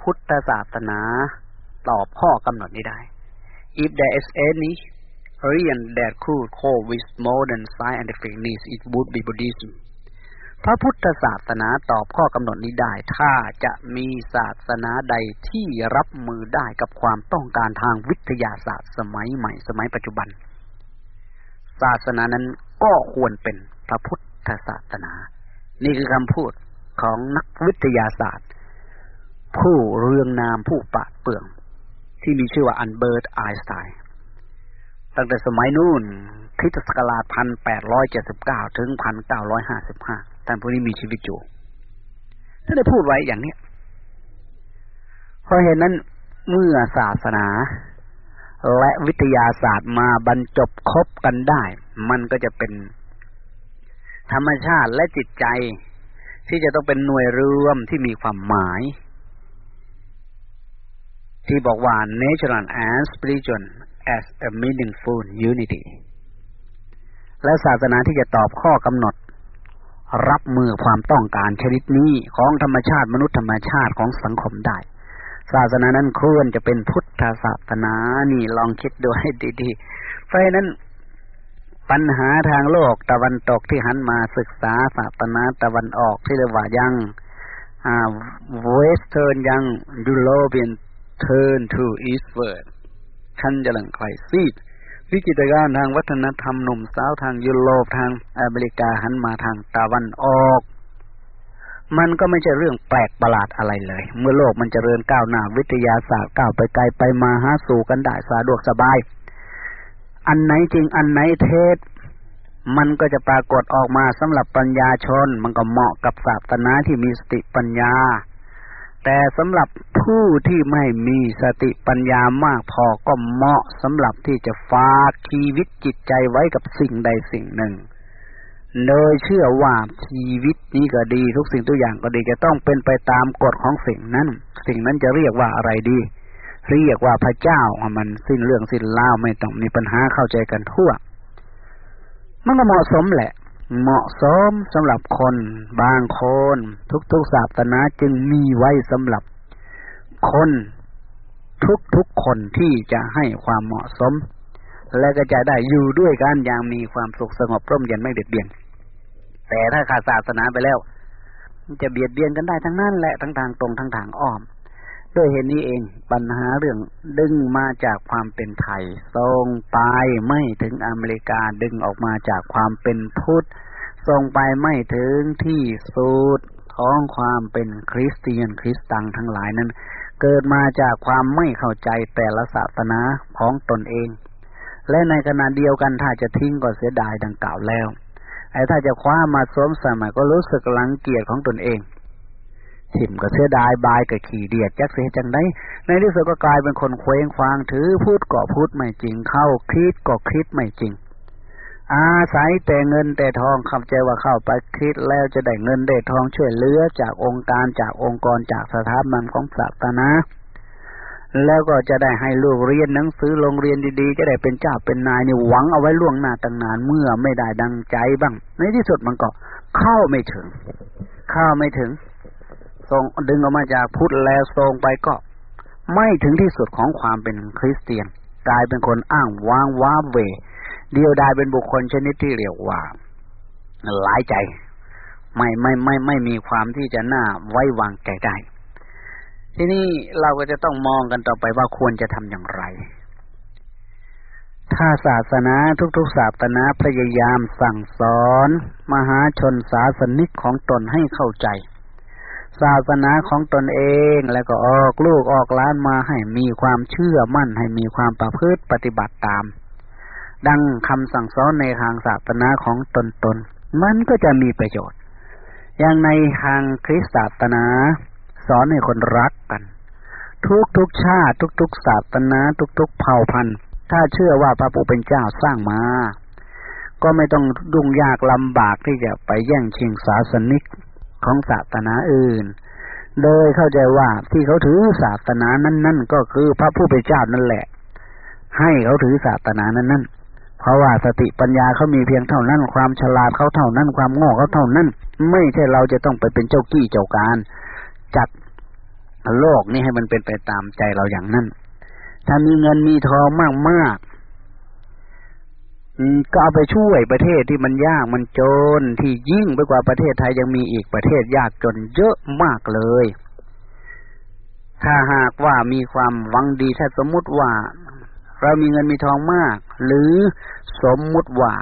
พุทธศาสนาตอบข้อกำหนดนี้ได้ if there is any reign that could cope with modern scientific needs it would be Buddhism พระพุทธศาสนาตอบข้อกำหนดนี้ได้ ถ้าจะมีศาสนาใดที่รับมือได้กับความต้องการทางวิทยาศาสตร์สมัยใหม่สมัยปัจจุบัน ศาสนานั้นก็ควรเป็นพระพุทธศาสนา นี่คือคำพูดของนักวิทยาศาสตร์ ผู้เรืองนามผู้ปาเปือง ที่มีชื่อว่าอันเบิร์ตไอน์สไตน์ ตั้งแต่สมัยนู้นคริสตศักราชพันแปดร้อยเจ็ดสิบเก้าถึงพันเก้าร้อยห้าสิบห้าท่านผู้นี้มีชีวิตอยู่ท่านได้พูดไว้อย่างนี้เพราะเหตุนั้นเมื่อศาสนา และวิทยาศาสตร์มาบรรจบคบกันได้ มันก็จะเป็น ธรรมชาติและจิตใจ ที่จะต้องเป็นหน่วยรวมที่มีความหมาย ที่บอกว่า natural and spiritual as a meaningful unity และศาสนาที่จะตอบข้อกำหนด รับมือความต้องการชนิดนี้ของธรรมชาติมนุษย์ธรรมชาติของสังคมได้ ศาสนานั้นควรจะเป็นพุทธศาสนานี่ลองคิดดูให้ดีๆ เพราะนั้นปัญหาทางโลกตะวันตกที่หันมาศึกษาศาสนาตะวันออกที่เรียกว่ายัง Western young European turn to eastward ชัน จะหลังไคลซีด วิกิตการทางวัฒนธรรมหนุ่มสาวทางยุโรปทางอเมริกาหันมาทางตะวันออก มันก็ไม่ใช่เรื่องแปลกประหลาดอะไรเลย เมื่อโลกมันจเจริญก้าวหน้าวิทยาศาสตร์ก้าวไปไกลไปมาหาสู่กันได้สะดวกสบาย อันไหนจริงอันไหนเท็จมันก็จะปรากฏออกมาสำหรับปัญญาชน มันก็เหมาะกับศาสนาที่มีสติปัญญา แต่สำหรับผู้ที่ไม่มีสติปัญญามากพอก็เหมาะสำหรับที่จะฝากชีวิตจิตใจไว้กับสิ่งใดสิ่งหนึ่ง โดยเชื่อว่าชีวิตนี้ก็ดีทุกสิ่งทุกอย่างก็ดีจะต้องเป็นไปตามกฎของสิ่งนั้น สิ่งนั้นจะเรียกว่าอะไรดี เรียกว่าพระเจ้ามันสิ้นเรื่องสิ้นเล่าไม่ต้องมีปัญหาเข้าใจกันทั่ว มันก็เหมาะสมแหละ เหมาะสมสำหรับคน บางคน ทุกๆศาสนาจึงมีไว้สำหรับคนทุกๆคนที่จะให้ความเหมาะสม และก็จะได้อยู่ด้วยกันอย่างมีความสุขสงบร่มเย็นไม่เบียดเบียน แต่ถ้าขาดศาสนาไปแล้ว จะเบียดเบียนกันได้ทั้งนั้นแหละทั้งทางตรงทั้งทางอ้อม ด้วยเหตุนี้เองปัญหาเรื่องดึงมาจากความเป็นไทยทรงไปไม่ถึงอเมริกาดึงออกมาจากความเป็นพุทธทรงไปไม่ถึงที่สุดของความเป็นคริสเตียนคริสตังทั้งหลายนั้น เกิดมาจากความไม่เข้าใจแต่ละศาสนาของตนเอง และในขณะเดียวกันถ้าจะทิ้งก็เสียดายดังกล่าวแล้วไอ้ถ้าจะคว้ามาสวมใส่ใหม่ก็รู้สึกลังเกียจของตนเอง ถิ่มก็เสียดายบายกับขี่เดียดจักเสียจังไดในที่สุดก็กลายเป็นคนเคว้งคว้างถือพูดก็พูดไม่จริงเข้าคิดก็คิดไม่จริง อาศัยแต่เงินแต่ทองคำใจว่าเข้าไปคิดแล้วจะได้เงินได้ทองช่วยเหลือจากองค์การจากองค์กรจากสถาบันของศาสนาแล้วก็จะได้ให้ลูกเรียนหนังสือโรงเรียนดีๆ จะได้เป็นเจ้าเป็นนายนี่หวังเอาไว้ล่วงหน้าตั้งนานเมื่อไม่ได้ดังใจบ้าง ในที่สุดมันก็เข้าไม่ถึง เข้าไม่ถึง ทรงดึงออกมาจากพุทธแล้วทรงไปก็ ไม่ถึงที่สุดของความเป็นคริสเตียน กลายเป็นคนอ้างว้างว้าเว เดียวดายเป็นบุคคลชนิดที่เรียกว่าหลายใจ ไม่ไม่ไม่ไม่มีความที่จะน่าไว้วางใจได้ ที่นี้เราก็จะต้องมองกันต่อไปว่าควรจะทำอย่างไร ถ้าศาสนาทุกๆศาสนาพยายามสั่งสอน มหาชนศาสนิกของตนให้เข้าใจ ศาสนาของตนเองแล้วก็ออกลูกออกล้านมาให้มีความเชื่อมั่นให้มีความประพฤติปฏิบัติตาม ดังคำสั่งสอนในทางศาสนาของตนตน มันก็จะมีประโยชน์ อย่างในทางคริสตศาสนา สอนให้คนรักกัน ทุกทุกชาติ ทุกทุกศาสนา ทุกทุกเผ่าพันธุ์ ถ้าเชื่อว่าพระผู้เป็นเจ้าสร้างมา ก็ไม่ต้องดุงยากลำบากที่จะไปแย่งชิงศาสนิก ของศาสนาอื่น โดยเข้าใจว่าที่เขาถือศาสนานั้นนั่นก็คือพระผู้เป็นเจ้านั่นแหละ ให้เขาถือศาสนานั้นนั่นเพราะว่าสติปัญญาเขามีเพียงเท่านั้น ความฉลาดเขาเท่านั้น ความโง่เขาเท่านั้น ไม่ใช่เราจะต้องไปเป็นเจ้ากี้เจ้าการ จัดโลกนี้ให้มันเป็นไปตามใจเราอย่างนั้น ถ้ามีเงินมีทองมากมา ก็เอาไปช่วยประเทศที่มันยากมันจนที่ยิ่งไปกว่าประเทศไทยยังมีอีกประเทศยากจนเยอะมากเลย ถ้าหากว่ามีความหวังดีถ้าสมมุติว่า เรามีเงินมีทองมาก หรือสมมุติว่า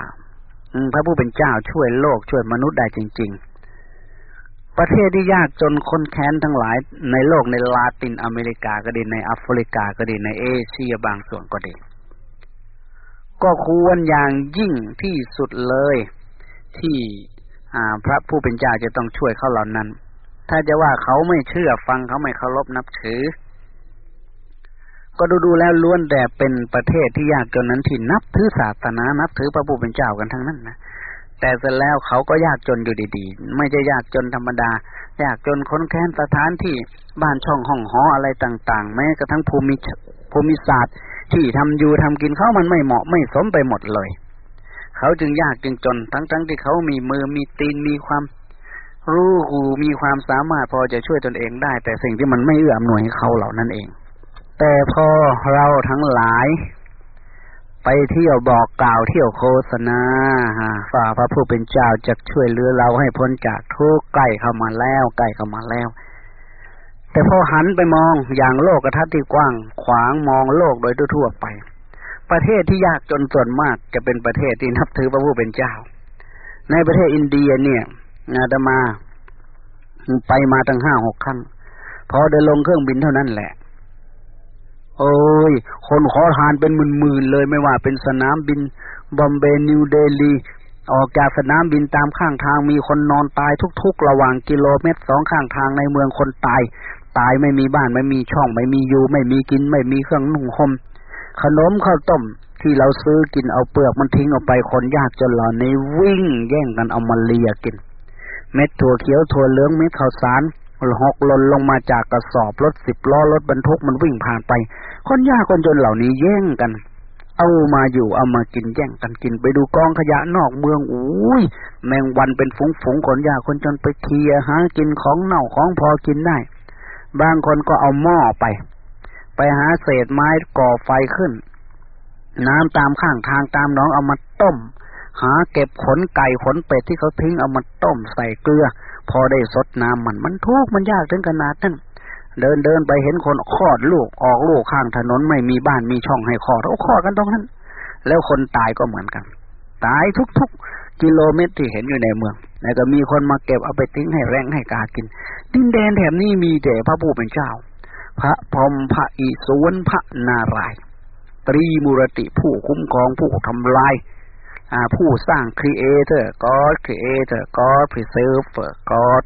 พระผู้เป็นเจ้าช่วยโลกช่วยมนุษย์ได้จริง ๆ ประเทศที่ยากจนคนแค้นทั้งหลาย ในโลกในลาตินอเมริกาก็ดีในแอฟริกาก็ดีในเอเชียบางส่วนก็ดี ก็ควรอย่างยิ่งที่สุดเลย ที่พระผู้เป็นเจ้าจะต้องช่วยเขาเหล่านั้น ถ้าจะว่าเขาไม่เชื่อฟังเขาไม่เคารพนับถือ ก็ดูดูแล้วล้วนแต่เป็นประเทศที่ยากจนนั้นที่นับถือศาสนานับถือพระผู้เป็นเจ้ากันทั้งนั้นนะแต่เสร็จแล้วเขาก็ยากจนอยู่ดีๆ ไม่ใช่ยากจนธรรมดา ยากจนค้นแค้นสถานที่บ้านช่องห้องหออะไรต่าง ๆ แม้กระทั่งภูมิภูมิศาสตร์ ที่ทำอยู่ทำกินเขามันไม่เหมาะไม่สมไปหมดเลย เขาจึงยากจึงจนทั้งๆทที่เขามีมือมีตีนมีความ รู้หูมีความสามารถพอจะช่วยตนเองได้ แต่สิ่งที่มันไม่เอื้ออำนวยให้เขาเหล่านั้นเอง แต่พอเราทั้งหลายไปเที่ยวบอกกล่าวเที่ยวโฆษณาฝ่าพระผู้เป็นเจ้าจะช่วยเหลือเราให้พ้นจากทุกข์ใกล้เข้ามาแล้ว ใกล้เข้ามาแล้ว แต่พอหันไปมองอย่างโลกกระทัดที่กว้าง ขวางมองโลกโดยทั่วไป ประเทศที่ยากจนส่วนมากจะเป็นประเทศที่นับถือพระผู้เป็นเจ้า ในประเทศอินเดียเนี่ยอาตมาไปมาตั้งห้าหกครั้งพอเดินลงเครื่องบินเท่านั้นแหละ โอ้ย คนขอทานเป็นหมื่นๆเลยไม่ว่าเป็นสนามบินบอมเบย์นิวเดลีออกจากสนามบินตามข้างทางมีคนนอนตายทุกๆ ระหว่างกิโลเมตรสองข้างทางในเมืองคนตาย ตายไม่มีบ้านไม่มีช่อง ไม่มีอยู่ ไม่มีกิน ไม่มีเครื่องนุ่งห่มขนมข้าวต้มที่เราซื้อกินเอาเปลือกมันทิ้งออกไปคนยากจนเหล่านี้วิ่งแย่งกันเอามาเลียกิน เม็ดถั่วเขียวถั่วเหลืองเม็ดข้าวสารหกหล่นลงมาจากกระสอบรถสิบล้อรถบรรทุกมันวิ่งผ่านไป คนยากคนจนเหล่านี้แย่งกัน เอามาอยู่เอามากินแย่งกันกินไปดูกองขยะนอกเมืองอุ้ยแมงวันเป็นฝูงฝูงคนยากคนจนไปเคลียหากินของเน่าของพอกินได้ บางคนก็เอาหม้อไป ไปหาเศษไม้ก่อไฟขึ้น น้ำตามข้างทางตามน้องเอามาต้ม หาเก็บขนไก่ขนเป็ดที่เขาทิ้งเอามาต้มใส่เกลือ พอได้สดน้ำมันมันทุกข์มันยากถึงขนาดนั้นเดินเดินไปเห็นคนคลอดลูกออกลูกข้างถนนไม่มีบ้านมีช่องให้คลอดเอาคลอดกันตรงนั้น แล้วคนตายก็เหมือนกัน ตายทุกๆ กิโลเมตรที่เห็นอยู่ในเมืองแล้วก็มีคนมาเก็บเอาไปทิ้งให้แรงให้กากิน ดินแดนแถบนี้มีแต่พระผู้เป็นเจ้า พระพรหมพระอิศวรพระนารายตรีมุรติผู้คุ้มครองผู้ทำลายผู้สร้าง creator God creator God preserver God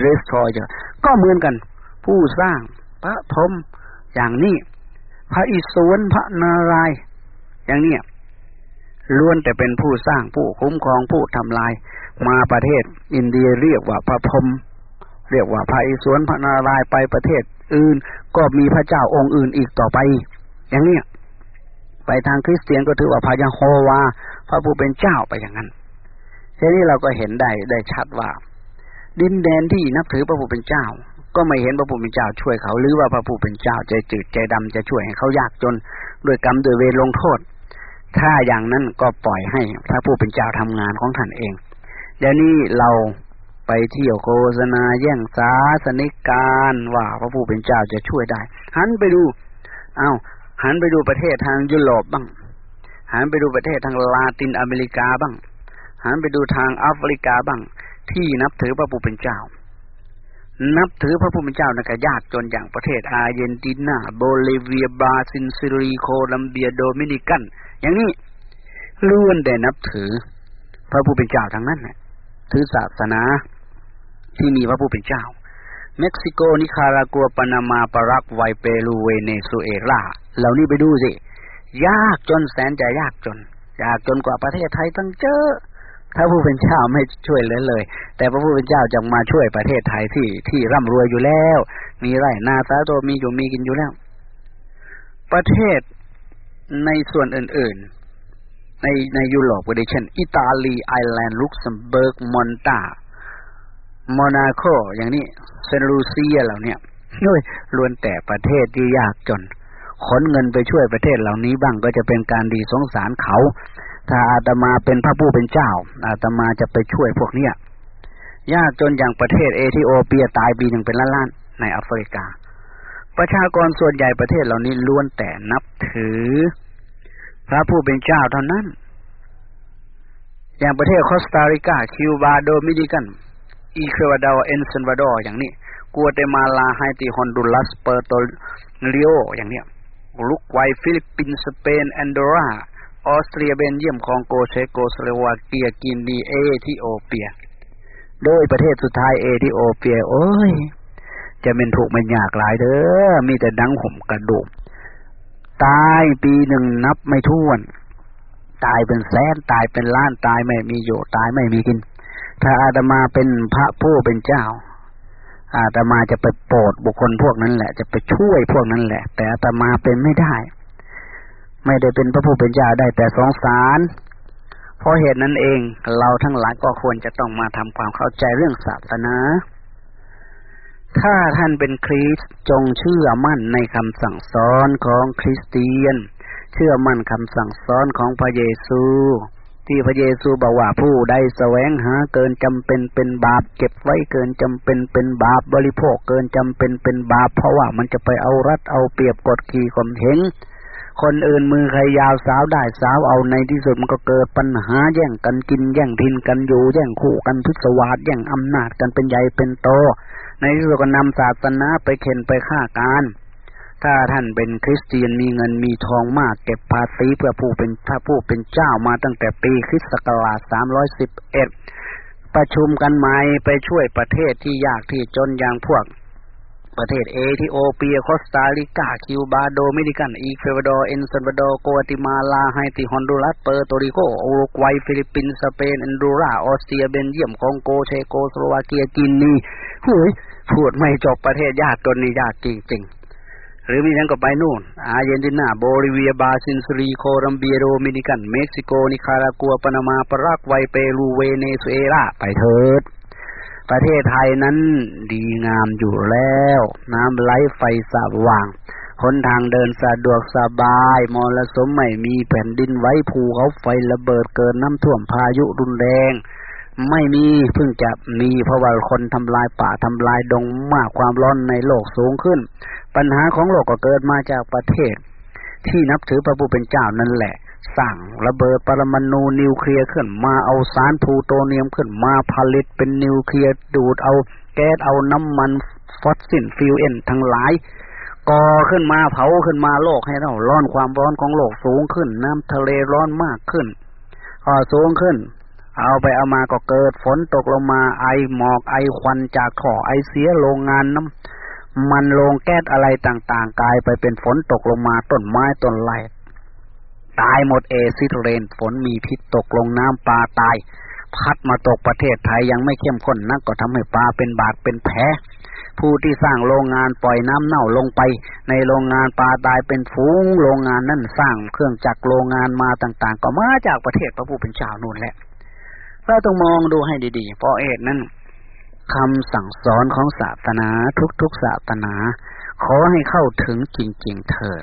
destroyer ก็เหมือนกัน ผู้สร้างพระพรหมอย่างนี้ พระอิศวรพระนารายอย่างนี้ ล้วนแต่เป็นผู้สร้างผู้คุ้มครองผู้ทำลาย มาประเทศ อินเดียเรียกว่าพระพรหมเรียกว่าพระอิศวรพระนารายไปประเทศอื่น ก็มีพระเจ้าองค์อื่นอีกต่อไป อย่างนี้ไปทางคริสเตียนก็ถือว่าพระยาโฮวา พระผู้เป็นเจ้าไปอย่างนั้นทีนี้เราก็เห็นได้ได้ชัดว่า ดินแดนที่นับถือพระผู้เป็นเจ้า ก็ไม่เห็นพระผู้เป็นเจ้าช่วยเขาหรือว่าพระผู้เป็นเจ้าใจจืดใจดำจะช่วยให้เขายากจน ด้วยกรรมด้วยเวรลงโทษ ถ้าอย่างนั้นก็ปล่อยให้พระผู้เป็นเจ้าทำงานของท่านเอง เดี๋ยวนี้เราไปเที่ยวโฆษณาแย่งสาสนิการว่าพระผู้เป็นเจ้าจะช่วยได้ หันไปดู เอ้า หันไปดูประเทศทางยุโรปบ้าง หันไปดูประเทศทางลาตินอเมริกาบ้าง หันไปดูทางแอฟริกาบ้าง ที่นับถือพระผู้เป็นเจ้า นับถือพระผู้เป็นเจ้านี่ก็ยากจนอย่างประเทศอาร์เจนตินาโบลิเวียบราซิลชิลีโคลัมเบียโดมินิกัน อย่างนี้ล้วนแต่นับถือ พระผู้เป็นเจ้าทั้งนั้นแหละถือศาสนาที่มีพระผู้เป็นเจ้า เม็กซิโก นิคารากัว ปานามา ปารักไวเปรู เวเนซุเอลา เหล่านี้ไปดูสิ ยากจนแสนจะยากจน ยากจนกว่าประเทศไทยตั้งเจอถ้าผู้เป็นเจ้าไม่ช่วยเลยเลย แต่พระผู้เป็นเจ้าจะมาช่วยประเทศไทยที่ที่ร่ำรวยอยู่แล้ว มีไร่นาซาโตมีอยู่มีกินอยู่แล้ว ประเทศ ในส่วนอื่นๆ ในในยุโรปก็ได้เช่น อิตาลี ไอร์แลนด์ ลักเซมเบิร์ก มอนตาโมนาโกอย่างนี้ เซนต์ลูเซียเหล่านี้ด้วยล้วนแต่ประเทศที่ยากจน ขนเงินไปช่วยประเทศเหล่านี้บ้างก็จะเป็นการดีสงสารเขา ถ้าอาตมาเป็นพระผู้เป็นเจ้า อาตมาจะไปช่วยพวกเนี้ยยากจนอย่างประเทศเอธิโอเปียตายปีหนึ่งเป็นล้านๆในแอฟริกา ประชากรส่วนใหญ่ประเทศเหล่านี้ล้วนแต่นับถือ พระผู้เป็นเจ้าเท่านั้น อย่างประเทศคอสตาริกา คิวบา โดมินิกัน เอกวาดอร์เอลซัลวาดอร์อย่างนี้กัวเตมาลาเฮติฮอนดูรัส เปอร์โตริโก อย่างเนี้ยอุรุกวัยฟิลิปปินส์สเปนอันดอร์ราออสเตรียเบลเยียมคองโกเชโกสโลวาเกียกินีเอธิโอเปีย โดยประเทศสุดท้ายเอธิโอเปีย โอ้ย จะเป็นถูกมันยากหลายเด้อมีแต่ดังห่มกระดูกตายปีหนึ่งนับไม่ถ้วน ตายเป็นแสนตายเป็นล้านตายไม่มีอยู่ตายไม่มีกิน ถ้าอาตมาเป็นพระผู้เป็นเจ้า อาตมาจะไปโปรดบุคคลพวกนั้นแหละ จะไปช่วยพวกนั้นแหละ แต่อาตมาเป็นไม่ได้ ไม่ได้เป็นพระผู้เป็นเจ้าได้แต่สงสารเพราะเหตุนั้นเองเราทั้งหลายก็ควรจะต้องมาทำความเข้าใจเรื่องศาสนา ถ้าท่านเป็นคริสจงเชื่อมั่นในคำสั่งสอนของคริสเตียน เชื่อมั่นคำสั่งสอนของพระเยซู ที่พระเยซูบอกว่าผู้ใดแสวงหาเกินจำเป็นเป็นบาป เก็บไว้เกินจำเป็นเป็นบาปบริโภคเกินจำเป็นเป็นบาป เพราะว่ามันจะไปเอารัดเอาเปรียบกดขี่ข่มเหงคนอื่นมือใครยาวสาวได้สาวเอาในที่สุดมันก็เกิดปัญหาแย่งกันกินแย่งทินกันอยู่แย่งคู่กันพิศวาสแย่งอำนาจกันเป็นใหญ่เป็นโต ในที่สุดก็นำศาสนาไปเข็นไปฆ่าการถ้าท่านเป็นคริสเตียนมีเงินมีทองมาก เก็บภาษีเพื่อผู้เป็นถ้าผู้เป็นเจ้ามาตั้งแต่ปีคริสต์ศักราชสามร้อยสิบเอ็ดประชุมกันใหม่ไปช่วยประเทศที่ยากที่จนอย่างพวก ประเทศเอธิโอเปีย คอสตาริกา คิวบา โดมินิกัน เอกวาดอร์เอลซัลวาดอร์กัวเตมาลา เฮติ ฮอนดูรัส เปอร์โตริโก อุรุกวัย ฟิลิปปินส์ สเปนอันดอร์รา ออสเตรีย เบลเยียม คองโก เชโกสโลวาเกีย กินีเฮ้ยพูดไม่จบประเทศยากจนนี่ยากจริงๆหรือมีทั้งก็ไปนู่น อาร์เจนตินาโบลิเวียบราซิลชิลี โคลัมเบีย โดมินิกัน เม็กซิโก นิคารากัว ปานามาปารากวัย เปรู เวเนซุเอลา ไปเถิด ประเทศไทยนั้นดีงามอยู่แล้ว น้ำไหลไฟสว่างคนทางเดินสะดวกสบายมรสุมไม่มีแผ่นดินไหวภูเขาไฟระเบิดเกิดน้ำท่วมพายุรุนแรง ไม่มีเพิ่งจะมีเพราะว่าคนทำลายป่าทำลายดงมากความร้อนในโลกสูงขึ้น ปัญหาของโลกก็เกิดมาจากประเทศ ที่นับถือพระผู้เป็นเจ้านั่นแหละ สั่งระเบิดปรมาณูนิวเคลียร์ขึ้นมาเอาสารพูโตเนียมขึ้นมาผลิตเป็นนิวเคลียร์ดูดเอาแก๊สเอาน้ำมัน fossil fuel ทั้งหลายก่อขึ้นมาเผาขึ้นมาโลกให้เราร้อนความร้อนของโลกสูงขึ้น น้ำทะเลร้อนมากขึ้นพอสูงขึ้น เอาไปเอามาก็เกิดฝนตกลงมาไอหมอกไอควันจากท่อไอเสียโรงงานน้ำมันลงแก๊สอะไรต่างๆ กลายไปเป็นฝนตกลงมาต้นไม้ต้นไร่ ตายหมด acid rain ฝนมีพิษตกลงน้ำปลาตาย พัดมาตกประเทศไทยยังไม่เข้มข้นนักก็ทำให้ปลาเป็นบาดเป็นแผลผู้ที่สร้างโรงงานปล่อยน้ำเน่าลงไป ในโรงงานปลาตายเป็นฟูงโรงงานนั่นสร้างเครื่องจักรโรงงานมาต่าง ๆ ก็มาจากประเทศพระผู้เป็นเจ้านู่นแหละเราต้องมองดูให้ดีๆเพราะเหตุนั้นคำสั่งสอนของศาสนาทุกๆศาสนา ขอให้เข้าถึงจริง ๆ เถิด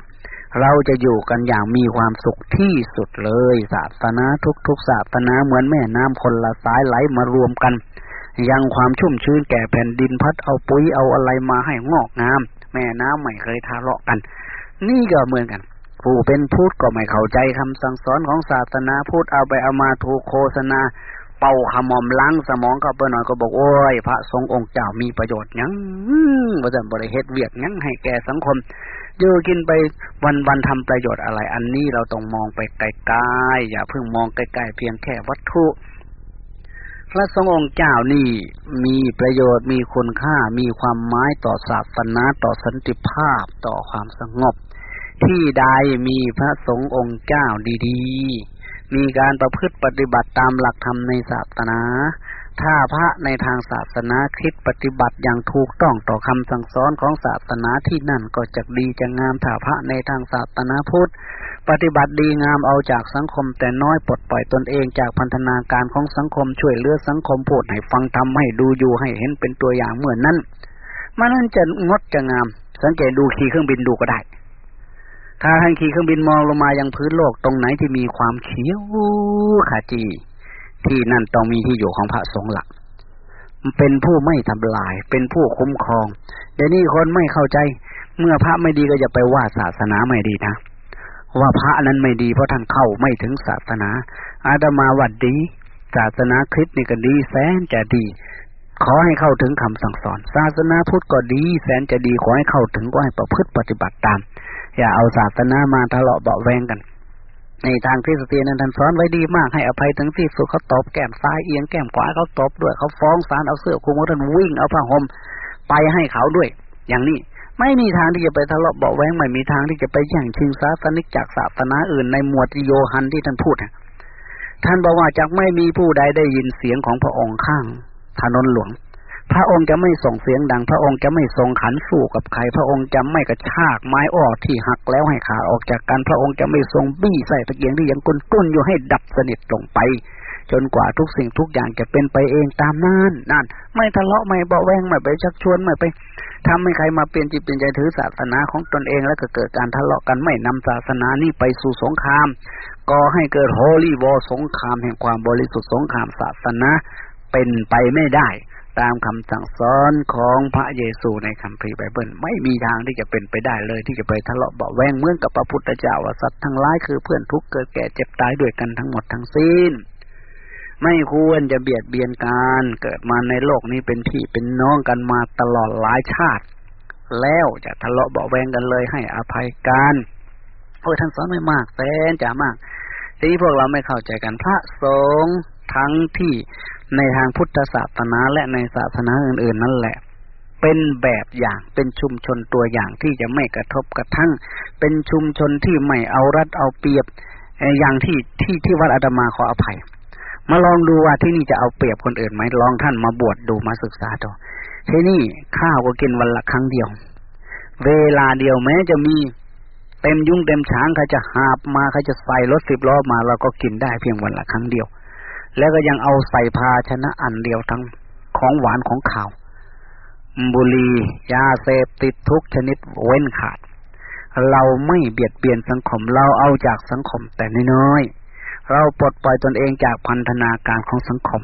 เราจะอยู่กันอย่างมีความสุขที่สุดเลย ศาสนาทุกๆศาสนาเหมือนแม่น้ำคนละสายไหลมารวมกัน ยังความชุ่มชื้นแก่แผ่นดินพัดเอาปุ๋ยเอาอะไรมาให้งอกงาม แม่น้ำไม่เคยทะเลาะกัน นี่ก็เหมือนกัน ผู้เป็นพูดก็ไม่เข้าใจคำสั่งสอนของศาสนาพูดเอาไปเอามาถูกโฆษณา เป่าขมอมล้างสมองเข้าไปหน่อยก็บอกโอ้ยพระสงฆ์องค์เจ้ามีประโยชน์ยังบ่จะบริเหตุเวียกยังให้แก่สังคมอยู่กินไปวันวันทำประโยชน์อะไร อันนี้เราต้องมองไปไกลๆอย่าเพิ่งมองไกลๆเพียงแค่วัตถุ พระสงฆ์องค์เจ้านี่มีประโยชน์มีคุณค่ามีความหมายต่อศาสนาต่อสันติภาพต่อความสงบ ที่ใดมีพระสงฆ์องค์เจ้าดี ๆ มีการประพฤติปฏิบัติตามหลักธรรมในศาสนา ถ้าพระในทางศาสนาคิดปฏิบัติอย่างถูกต้องต่อคำสั่งสอนของศาสนาที่นั่นก็จะดีจะงามถ้าพระในทางศาสนาพุทธปฏิบัติดีงามเอาจากสังคมแต่น้อยปลดปล่อยตนเองจากพันธนาการของสังคมช่วยเลือสังคมพูดให้ฟังทำให้ดูอยู่ให้เห็นเป็นตัวอย่างเหมือนนั้นมันนั่นจะงดจะงาม สังเกตดูขี่เครื่องบินดูก็ได้ ถ้าท่านขี่เครื่องบินมองลงมายังพื้นโลกตรงไหนที่มีความเขียวขจี ที่นั่นต้องมีที่อยู่ของพระสงฆ์หลัก เป็นผู้ไม่ทำลาย เป็นผู้คุ้มครอง เดี๋ยวนี้คนไม่เข้าใจ เมื่อพระไม่ดีก็จะไปว่าศาสนาไม่ดีนะว่าพระนั้นไม่ดีเพราะท่านเข้าไม่ถึงศาสนา อาตมาวัดดี ศาสนาคริสต์นี่ก็ดีแสนจะดี ขอให้เข้าถึงคำสั่งสอน ศาสนาพุทธก็ดี แสนจะดีขอให้เข้าถึงก็ให้ประพฤติปฏิบัติตาม อย่าเอาศาสนามาทะเลาะเบาแวงกัน ในทางคริสเตียนนั้นท่านสอนไว้ดีมากให้อภัยถึงที่สุดเขาตบแก้มซ้ายเอียงแก้มขวาเขาตบด้วยเขาฟ้องศาลเอาเสื้อคลุมเขาท่านวิ่งเอาผ้าห่มไปให้เขาด้วย อย่างนี้ไม่มีทางที่จะไปทะเลาะเบาแวงไม่มีทางที่จะไปแย่งชิงศาสนิกจากศาสนาอื่นในหมวดโยฮันที่ท่านพูดท่านบอกว่าจากไม่มีผู้ใดได้ยินเสียงของพระองค์ข้างถนนหลวง พระองค์จะไม่ส่งเสียงดัง พระองค์จะไม่ส่งขันสู้กับใคร พระองค์จะไม่กระชากไม้ออกที่หักแล้วให้ขาดออกจากกัน พระองค์จะไม่ทรงบี้ใส่ตะเกียงที่ยังกุนกุ้นอยู่ให้ดับสนิทลงไป จนกว่าทุกสิ่งทุกอย่างจะเป็นไปเองตามนั้นนั่น ไม่ทะเลาะไม่เบาแวงไม่ไปชักชวนไม่ไปทำให้ใครมาเปลี่ยนจิตเปลี่ยนใจถือศาสนาของตนเองแล้วก็เกิดการทะเลาะกันไม่นำศาสนานี้ไปสู่สงครามก่อให้เกิดโฮลีวอสงครามแห่งความบริสุทธิ์สงครามศาสนาเป็นไปไม่ได้ ตามคำสั่งสอนของพระเยซูในคัมภีร์ไบเบิลไม่มีทางที่จะเป็นไปได้เลย ที่จะไปทะเลาะเบาแวงเหมือนกับพระพุทธเจ้าว่าสัตว์ทั้งหลายคือเพื่อนทุกข์เกิดแก่เจ็บตายด้วยกันทั้งหมดทั้งสิ้น ไม่ควรจะเบียดเบียนกันเกิดมาในโลกนี้เป็นพี่เป็นน้องกันมาตลอดหลายชาติ แล้วจะทะเลาะเบาแวงกันเลยให้อภัยกันโอ้ท่านสอนไม่มากแสนจะมากทีนี้พวกเราไม่เข้าใจกันพระสงฆ์ทั้งที่ ในทางพุทธศาสนาและในศาสนาอื่น ๆ นั่นแหละ เป็นแบบอย่างเป็นชุมชนตัวอย่างที่จะไม่กระทบกระทั่ง เป็นชุมชนที่ไม่เอารัดเอาเปรียบอย่างที่ที่ที่วัดอาตมาขออภัย มาลองดูว่าที่นี่จะเอาเปรียบคนอื่นไหมลองท่านมาบวชดดูมาศึกษาดูที่นี่ข้าวก็กินวันละครั้งเดียว เวลาเดียวแม้จะมีเต็มยุ่งเต็มช้างใครจะหาบมาใครจะใส่รถสิบล้อมาเราก็กินได้เพียงวันละครั้งเดียว แล้วก็ยังเอาใส่ภาชนะอันเดียวทั้งของหวานของข่าว บุหรี่ยาเสพติดทุกชนิดเว้นขาด เราไม่เบียดเบียนสังคมเราเอาจากสังคมแต่น้อยๆเราปลดปล่อยตนเองจากพันธนาการของสังคม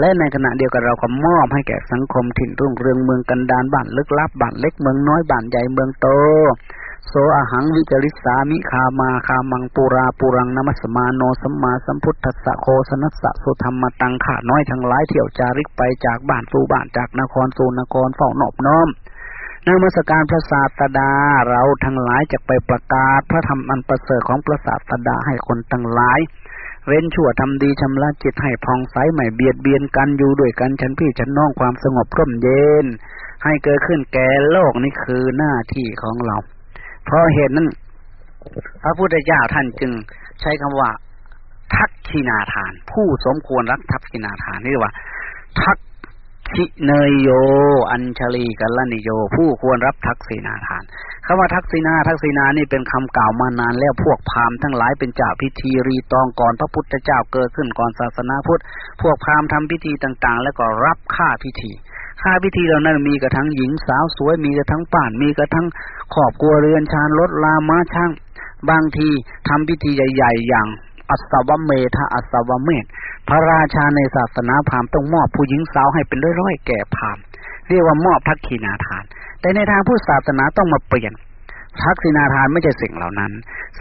และในขณะเดียวกันเราก็มอบให้แก่สังคมถิ่นรุ่งเรืองเมืองกันดานบ้านลึกลับบ้านเล็กเมืองน้อยบ้านใหญ่เมืองโต โสอหังวิจริสามิคามาคามังปุราปุรังนมัสมาโนสัมมาสัมพุทธัสสะโคสนัสสะสุธรรมตังขาน้อยทั้งหลายเที่ยวจาริกไปจากบ้านสู่บ้านจากนครสู่นครเฝ้านอบน้อมนมัสการพระศาสดาเราทั้งหลายจะไปประกาศพระธรรมอันประเสริฐของพระศาสดาให้คนทั้งหลายเว้นชั่วทำดีชำระจิตให้พองใสไม่เบียดเบียนกันอยู่ด้วยกันฉันพี่ฉันน้องความสงบร่มเย็น ให้เกิดขึ้นแก่โลกนี่คือหน้าที่ของเรา เพราะเหตุนั้น พระพุทธเจ้าท่านจึงใช้คำว่า ทักขินาทาน ผู้สมควรรับทักขินาทานนี่ว่า ทักขิเนยโย อัญชลีกัลนิโย ผู้ควรรับทักษินาทานคำว่าทักษินาทักษินานี่เป็นคำกล่าวมานานแล้วพวกพราหมณ์ทั้งหลายเป็นเจ้าพิธีรีตองก่อนพระพุทธเจ้าเกิดขึ้นก่อนศาสนาพุทธ พวกพราหมณ์ทำพิธีต่างๆ แล้วก็รับค่าพิธี ค่าพิธีเหล่านั้นมีกระทั่งหญิงสาวสวยมีกระทั่งป่านมีกระทั่ง ขอบกลัวเรือนชานรถลาม้าช่าง บางทีทำพิธีใหญ่ ๆ อย่างอัศวเมธาอัศวเมธพระราชาในศาสนาพราหมณ์ต้องมอบผู้หญิงสาวให้เป็นร้อยๆแก่พราหมณ์เรียกว่ามอบทักขีนาทาน แต่ในทางผู้ศาสนาต้องมาเปลี่ยนทักษินาทานไม่ใช่สิ่งเหล่านั้น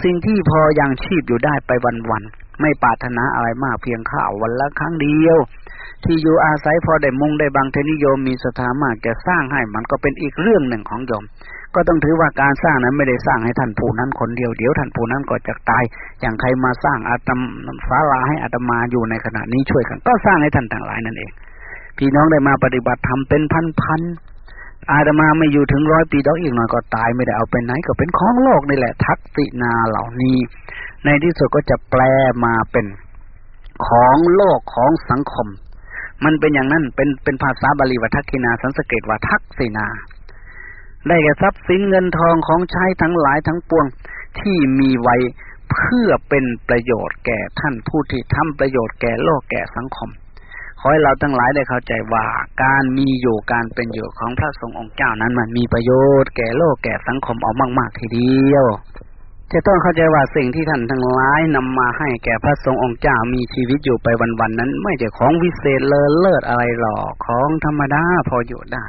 สิ่งที่พอยังชีพอยู่ได้ไปวันๆไม่ปรารถนาอะไรมากเพียงข้าววันละครั้งเดียว ที่อยู่อาศัยพอได้มุงได้บางเทนิยมมีสถามากแกสร้างให้มันก็เป็นอีกเรื่องหนึ่งของโยม ก็ต้องถือว่าการสร้างนั้นไม่ได้สร้างให้ท่านผู้นั้นคนเดียวเดี๋ยวท่านผู้นั้นก็จะตาย อย่างใครมาสร้างอาตมศาลาให้อาตมาอยู่ในขณะนี้ช่วยกัน ก็สร้างให้ท่านต่างหลายนั่นเอง พี่น้องได้มาปฏิบัติธรรมเป็นพันๆอาตมาไม่อยู่ถึงร้อยปีดอกอีกหน่อยก็ตายไม่ได้เอาไปไหนก็เป็นของโลกนี่แหละ ทักษินาเหล่านี้ ในที่สุดก็จะแปลมาเป็นของโลกของสังคม มันเป็นอย่างนั้นเป็นเป็นภาษาบาลีวัทักกินาสันสเกตว่าทักษินา ได้แก่ทรัพย์สินเงินทองของใช้ทั้งหลายทั้งปวงที่มีไว้เพื่อเป็นประโยชน์แก่ท่านผู้ที่ทำประโยชน์แก่โลกแก่สังคม ขอให้เราทั้งหลายได้เข้าใจว่าการมีอยู่การเป็นอยู่ของพระสงฆ์องค์เจ้านั้นมันมีประโยชน์แก่โลกแก่สังคมเอามาก ๆ ทีเดียว จะต้องเข้าใจว่าสิ่งที่ท่านทั้งหลายนำมาให้แก่พระสงฆ์องค์เจ้ามีชีวิตอยู่ไปวันๆนั้น ไม่ใช่ของวิเศษเลอเลิศอะไรหรอกของธรรมดาพออยู่ได้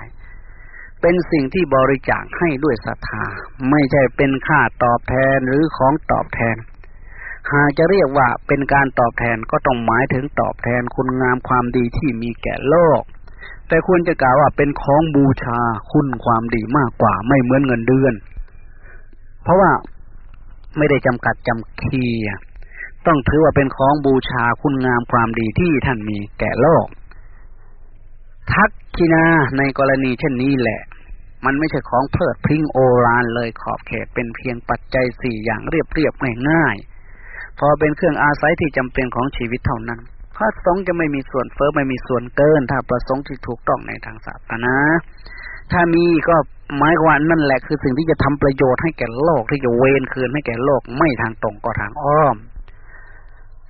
เป็นสิ่งที่บริจาคให้ด้วยศรัทธา ไม่ใช่เป็นค่าตอบแทนหรือของตอบแทน หากจะเรียกว่าเป็นการตอบแทนก็ต้องหมายถึงตอบแทนคุณงามความดีที่มีแก่โลก แต่ควรจะกล่าวว่าเป็นของบูชาคุณความดีมากกว่าไม่เหมือนเงินเดือน เพราะว่าไม่ได้จำกัดจำคีต้องถือว่าเป็นของบูชาคุณงามความดีที่ท่านมีแก่โลกทักกินาในกรณีเช่นนี้แหละ มันไม่ใช่ของเพลิดพริ้งโอรานเลยขอบเขตเป็นเพียงปัจจัยสี่อย่างเรียบเรียบง่ายๆพอเป็นเครื่องอาศัยที่จำเป็นของชีวิตเท่านั้นพระสงฆ์จะไม่มีส่วนเฟอ้อไม่มีส่วนเกิน ถ้าประสงค์ที่ถูกต้องในทางศาสนาถ้ามีก็หมายว่านั่นแหละคือสิ่งที่จะทำประโยชน์ให้แก่โลกที่จะเวนคืนให้แก่โลกไม่ทางตรงก็ทางอ้อม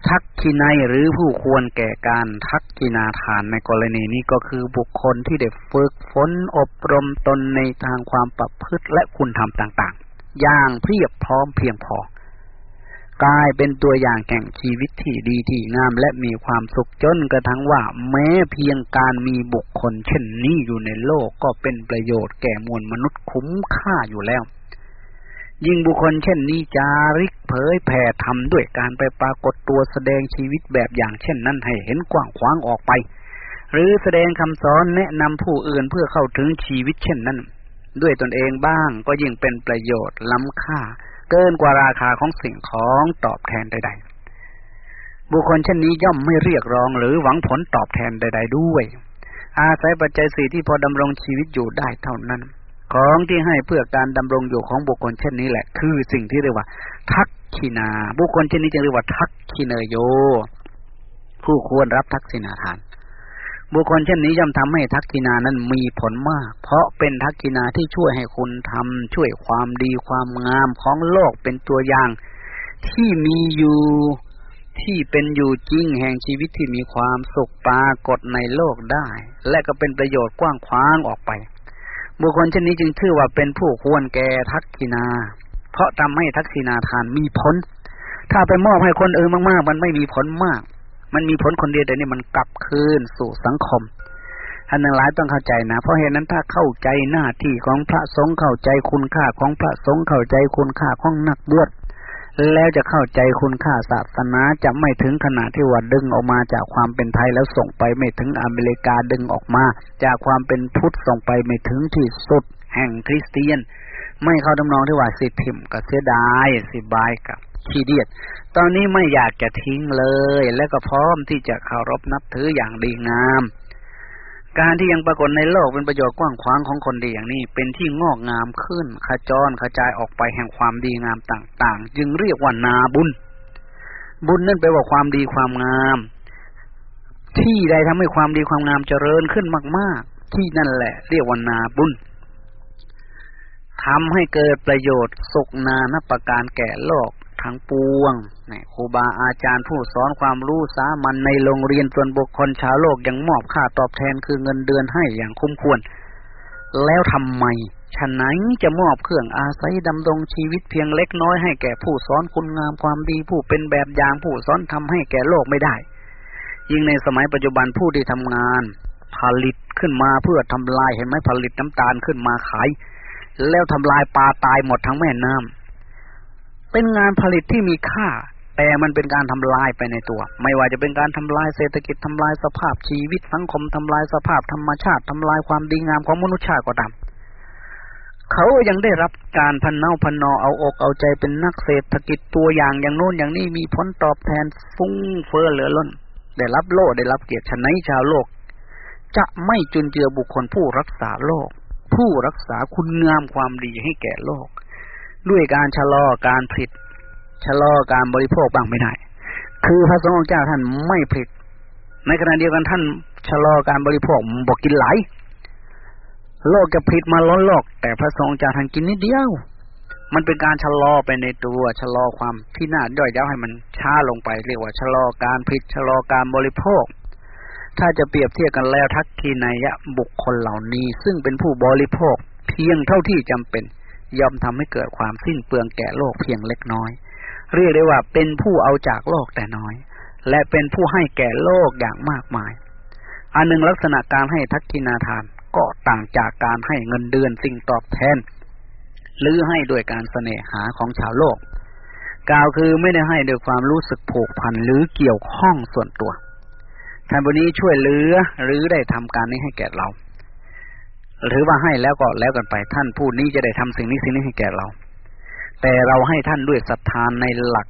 ทักขินัยหรือผู้ควรแก่การทักกินาทานในกรณีนี้ก็คือบุคคลที่ได้ฝึกฝนอบรมตนในทางความประพฤติและคุณธรรมต่างๆ อย่างเพียบพร้อมเพียงพอกลายเป็นตัวอย่างแห่งชีวิตที่ดีที่งามและมีความสุขจนกระทั่งว่า แม้เพียงการมีบุคคลเช่นนี้อยู่ในโลกก็เป็นประโยชน์แก่มวลมนุษย์คุ้มค่าอยู่แล้ว ยิ่งบุคคลเช่นนี้จาริกเผยแผ่ทำด้วยการไปปรากฏตัวแสดงชีวิตแบบอย่างเช่นนั้นให้เห็นกว้างขวางออกไป หรือแสดงคำสอนแนะนำผู้อื่นเพื่อเข้าถึงชีวิตเช่นนั้น ด้วยตนเองบ้างก็ยิ่งเป็นประโยชน์ล้ำค่า เกินกว่าราคาของสิ่งของตอบแทนใด ๆ บุคคลเช่นนี้ย่อมไม่เรียกร้องหรือหวังผลตอบแทนใด ๆ ด้วย อาศัยปัจจัยสี่ที่พอดำรงชีวิตอยู่ได้เท่านั้น ของที่ให้เพื่อการดำรงอยู่ของบุคคลเช่นนี้แหละ คือสิ่งที่เรียกว่า ทักขินา บุคคลเช่นนี้จึงเรียกว่า ทักขิเนโย ผู้ควรรับทักษิณาทาน บุคคลเช่นนี้ย่อมทำให้ทักกินานั้นมีผลมาก เพราะเป็นทักกินาที่ช่วยให้คุณทำช่วยความดีความงามของโลกเป็นตัวอย่าง ที่มีอยู่ที่เป็นอยู่จริงแห่งชีวิตที่มีความสุขปรากฏในโลกได้ และก็เป็นประโยชน์กว้างขวางออกไป บุคคลเช่นนี้จึงชื่อว่าเป็นผู้ควรแก่ทักษินา เพราะทำให้ทักษินาทานมีผล ถ้าไปมอบให้คนอื่นมากๆ มันไม่มีผลมาก มันมีผลคนเดียวแต่นี่มันกลับคืนสู่สังคมท่านทั้งหลายต้องเข้าใจนะ เพราะเหตุนั้นถ้าเข้าใจหน้าที่ของพระสงฆ์เข้าใจคุณค่าของพระสงฆ์เข้าใจคุณค่าของนักบวช แล้วจะเข้าใจคุณค่าศาสนาจะไม่ถึงขนาดที่ว่าดึงออกมาจากความเป็นไทยแล้วส่งไปไม่ถึงอเมริกาดึงออกมา จากความเป็นพุทธส่งไปไม่ถึงที่สุดแห่งคริสเตียน ไม่เข้าดำนองที่ว่าสิทิมกับเสียดายสิบายกับขี้เดียด ตอนนี้ไม่อยากจะทิ้งเลย และก็พร้อมที่จะเคารพนับถืออย่างดีงาม การที่ยังปรากฏในโลกเป็นประโยชน์กว้างขวางของคนดีอย่างนี้ เป็นที่งอกงามขึ้นขจรกระจายออกไปแห่งความดีงามต่าง ๆ จึงเรียกว่านาบุญ บุญนั่นแปลว่าความดีความงาม ที่ใดทำให้ความดีความงามเจริญขึ้นมาก ๆ ที่นั่นแหละ เรียกว่านาบุญทำให้เกิดประโยชน์สุขนานับประการแก่โลก ทั้งปวงนี่ครูบาอาจารย์ผู้สอนความรู้สามัญในโรงเรียนส่วนบุคคลชาวโลกยังมอบค่าตอบแทนคือเงินเดือนให้อย่างคุ้มควร แล้วทำไมฉะนั้นจะมอบเครื่องอาศัยดำรงชีวิตเพียงเล็กน้อยให้แก่ผู้สอนคุณงามความดีผู้เป็นแบบอย่างผู้สอนทำให้แก่โลกไม่ได้ ยิ่งในสมัยปัจจุบันผู้ที่ทำงาน ผลิตขึ้นมาเพื่อทำลายเห็นไหมผลิตน้ำตาลขึ้นมาขาย แล้วทำลายปลาตายหมดทั้งแม่น้ำ เป็นงานผลิตที่มีค่า แต่มันเป็นการทำลายไปในตัว ไม่ว่าจะเป็นการทำลายเศรษฐกิจทำลายสภาพชีวิตสังคมทำลายสภาพธรรมชาติทำลายความดีงามของมนุษย์ชาติก็ตามเขายังได้รับการพันเนาพันนอเอาอกเอาใจเป็นนักเศรษฐกิจตัวอย่างอย่างโน้นอย่างนี้มีผลตอบแทนฟุ้งเฟ้อเหลือล้น ได้รับโล่ได้รับเกียรติชนะชาวโลก จะไม่จุนเจือบุคคลผู้รักษาโลก ผู้รักษาคุณงามความดีให้แก่โลก ด้วยการชะลอการผลิตชะลอการบริโภคบ้างไม่ได้ คือพระสงฆ์เจ้าท่านไม่ผลิต ในขณะเดียวกันท่านชะลอการบริโภคบอกกินหลายโลกจะผลิตมาล้นโลก แต่พระสงฆ์เจ้าท่านกินนิดเดียว มันเป็นการชะลอไปในตัวชะลอความที่น่าย่อยยับให้มันช้าลงไป เรียกว่าชะลอการผลิตชะลอการบริโภค ถ้าจะเปรียบเทียบกันแล้วทักทีนัยะบุคคลเหล่านี้ ซึ่งเป็นผู้บริโภค เพียงเท่าที่จำเป็น ย่อมทำให้เกิดความสิ้นเปลืองแก่โลกเพียงเล็กน้อย เรียกได้ว่าเป็นผู้เอาจากโลกแต่น้อย และเป็นผู้ให้แก่โลกอย่างมากมาย อันหนึ่งลักษณะการให้ทักกินาทานก็ต่างจากการให้เงินเดือนสิ่งตอบแทน หรือให้ด้วยการเสน่หาของชาวโลก กล่าวคือไม่ได้ให้ด้วยความรู้สึกผูกพันหรือเกี่ยวข้องส่วนตัวท่านบุนี้ช่วยเหลือหรือได้ทำการนี้ให้แก่เรา หรือว่าให้แล้วก็แล้วกันไป ท่านผู้นี้จะได้ทำสิ่งนี้สิ่งนี้ให้แก่เรา แต่เราให้ท่านด้วยศรัทธานในหลัก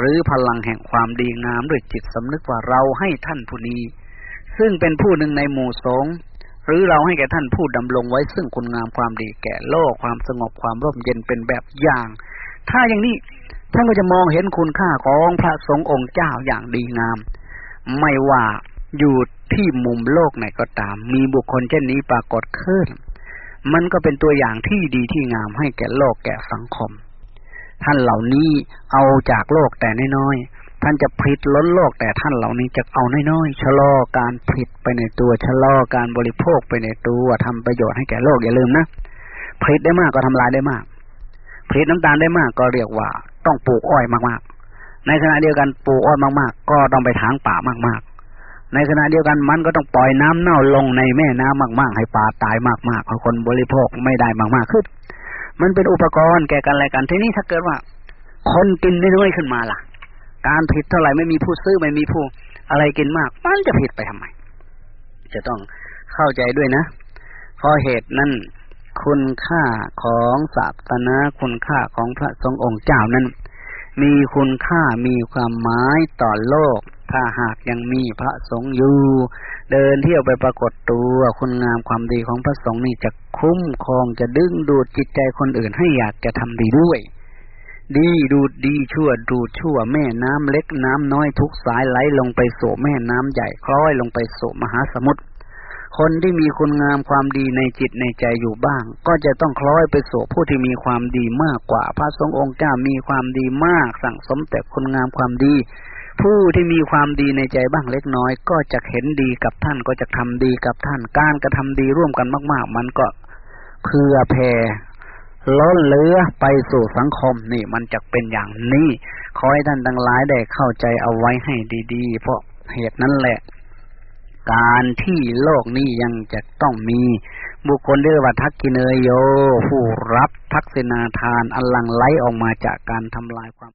หรือพลังแห่งความดีงามด้วยจิตสำนึกว่าเราให้ท่านผู้นี้ ซึ่งเป็นผู้หนึ่งในหมู่สงฆ์หรือเราให้แก่ท่านผู้ดำรงไว้ซึ่งคุณงามความดีแก่โลกความสงบความร่มเย็นเป็นแบบอย่าง ถ้าอย่างนี้ท่านก็จะมองเห็นคุณค่าของพระสงฆ์องค์เจ้าอย่างดีงาม ไม่ว่าอยู่ ที่มุมโลกไหนก็ตาม มีบุคคลเช่นนี้ปรากฏขึ้น มันก็เป็นตัวอย่างที่ดีที่งามให้แก่โลกแก่สังคม ท่านเหล่านี้เอาจากโลกแต่น้อยๆท่านจะผิดล้นโลกแต่ท่านเหล่านี้จะเอาน้อยๆชะลอการผิดไปในตัวชะลอการบริโภคไปในตัวทำประโยชน์ให้แก่โลกอย่าลืมนะผิดได้มากก็ทำลายได้มากผิดน้ำตาลได้มากก็เรียกว่าต้องปลูกอ้อยมากๆ ในขณะเดียวกันปลูกอ้อยมากๆ ก็ต้องไปถางป่ามากๆ ในขณะเดียวกันมันก็ต้องปล่อยน้ำเน่าลงในแม่น้ำมาก ๆ ให้ปลาตายมากๆเพราะคนบริโภคไม่ได้มากๆขึ้น มันเป็นอุปกรณ์แก่กันอะไรกัน ทีนี้ถ้าเกิดว่า คนกินน้อยๆขึ้นมาล่ะ การผิดเท่าไหร่ไม่มีผู้ซื้อไม่มีผู้อะไรกินมาก มันจะผิดไปทำไม จะต้องเข้าใจด้วยนะเพราะเหตุนั้นคุณค่าของศาสนาคุณค่าของพระสงฆ์องค์เจ้านั้น มีคุณค่ามีความหมายต่อโลก ถ้าหากยังมีพระสงฆ์อยู่ เดินเที่ยวไปปรากฏตัวคุณงามความดีของพระสงฆ์นี่จะคุ้มครองจะดึงดูดจิตใจคนอื่นให้อยากจะทำดีด้วย ดีดูดดีชั่วดูดชั่ว แม่น้ำเล็กน้ำน้อยทุกสายไหลลงไปสู่แม่น้ำใหญ่คล้อยลงไปสู่มหาสมุทร คนที่มีคุณงามความดีในจิตในใจอยู่บ้าง ก็จะต้องคล้อยไปสู่ผู้ที่มีความดีมากกว่า พระสงฆ์องค์เจ้ามีความดีมาก สั่งสมแต่คุณงามความดี ผู้ที่มีความดีในใจบ้างเล็กน้อย ก็จะเห็นดีกับท่านก็จะทำดีกับท่าน การกระทำดีร่วมกันมาก ๆ มันก็เพื่อแผ่ล้นเลือไปสู่สังคมนี่มันจะเป็นอย่างนี้ ขอให้ท่านทั้งหลายได้เข้าใจเอาไว้ให้ดี ๆ เพราะเหตุนั้นแหละ การที่โลกนี้ยังจะต้องมี บุคคลเรียกว่าทักกิเนยโย ผู้รับทักษิณาทานอันลังไหลออกมาจากการทำลายความ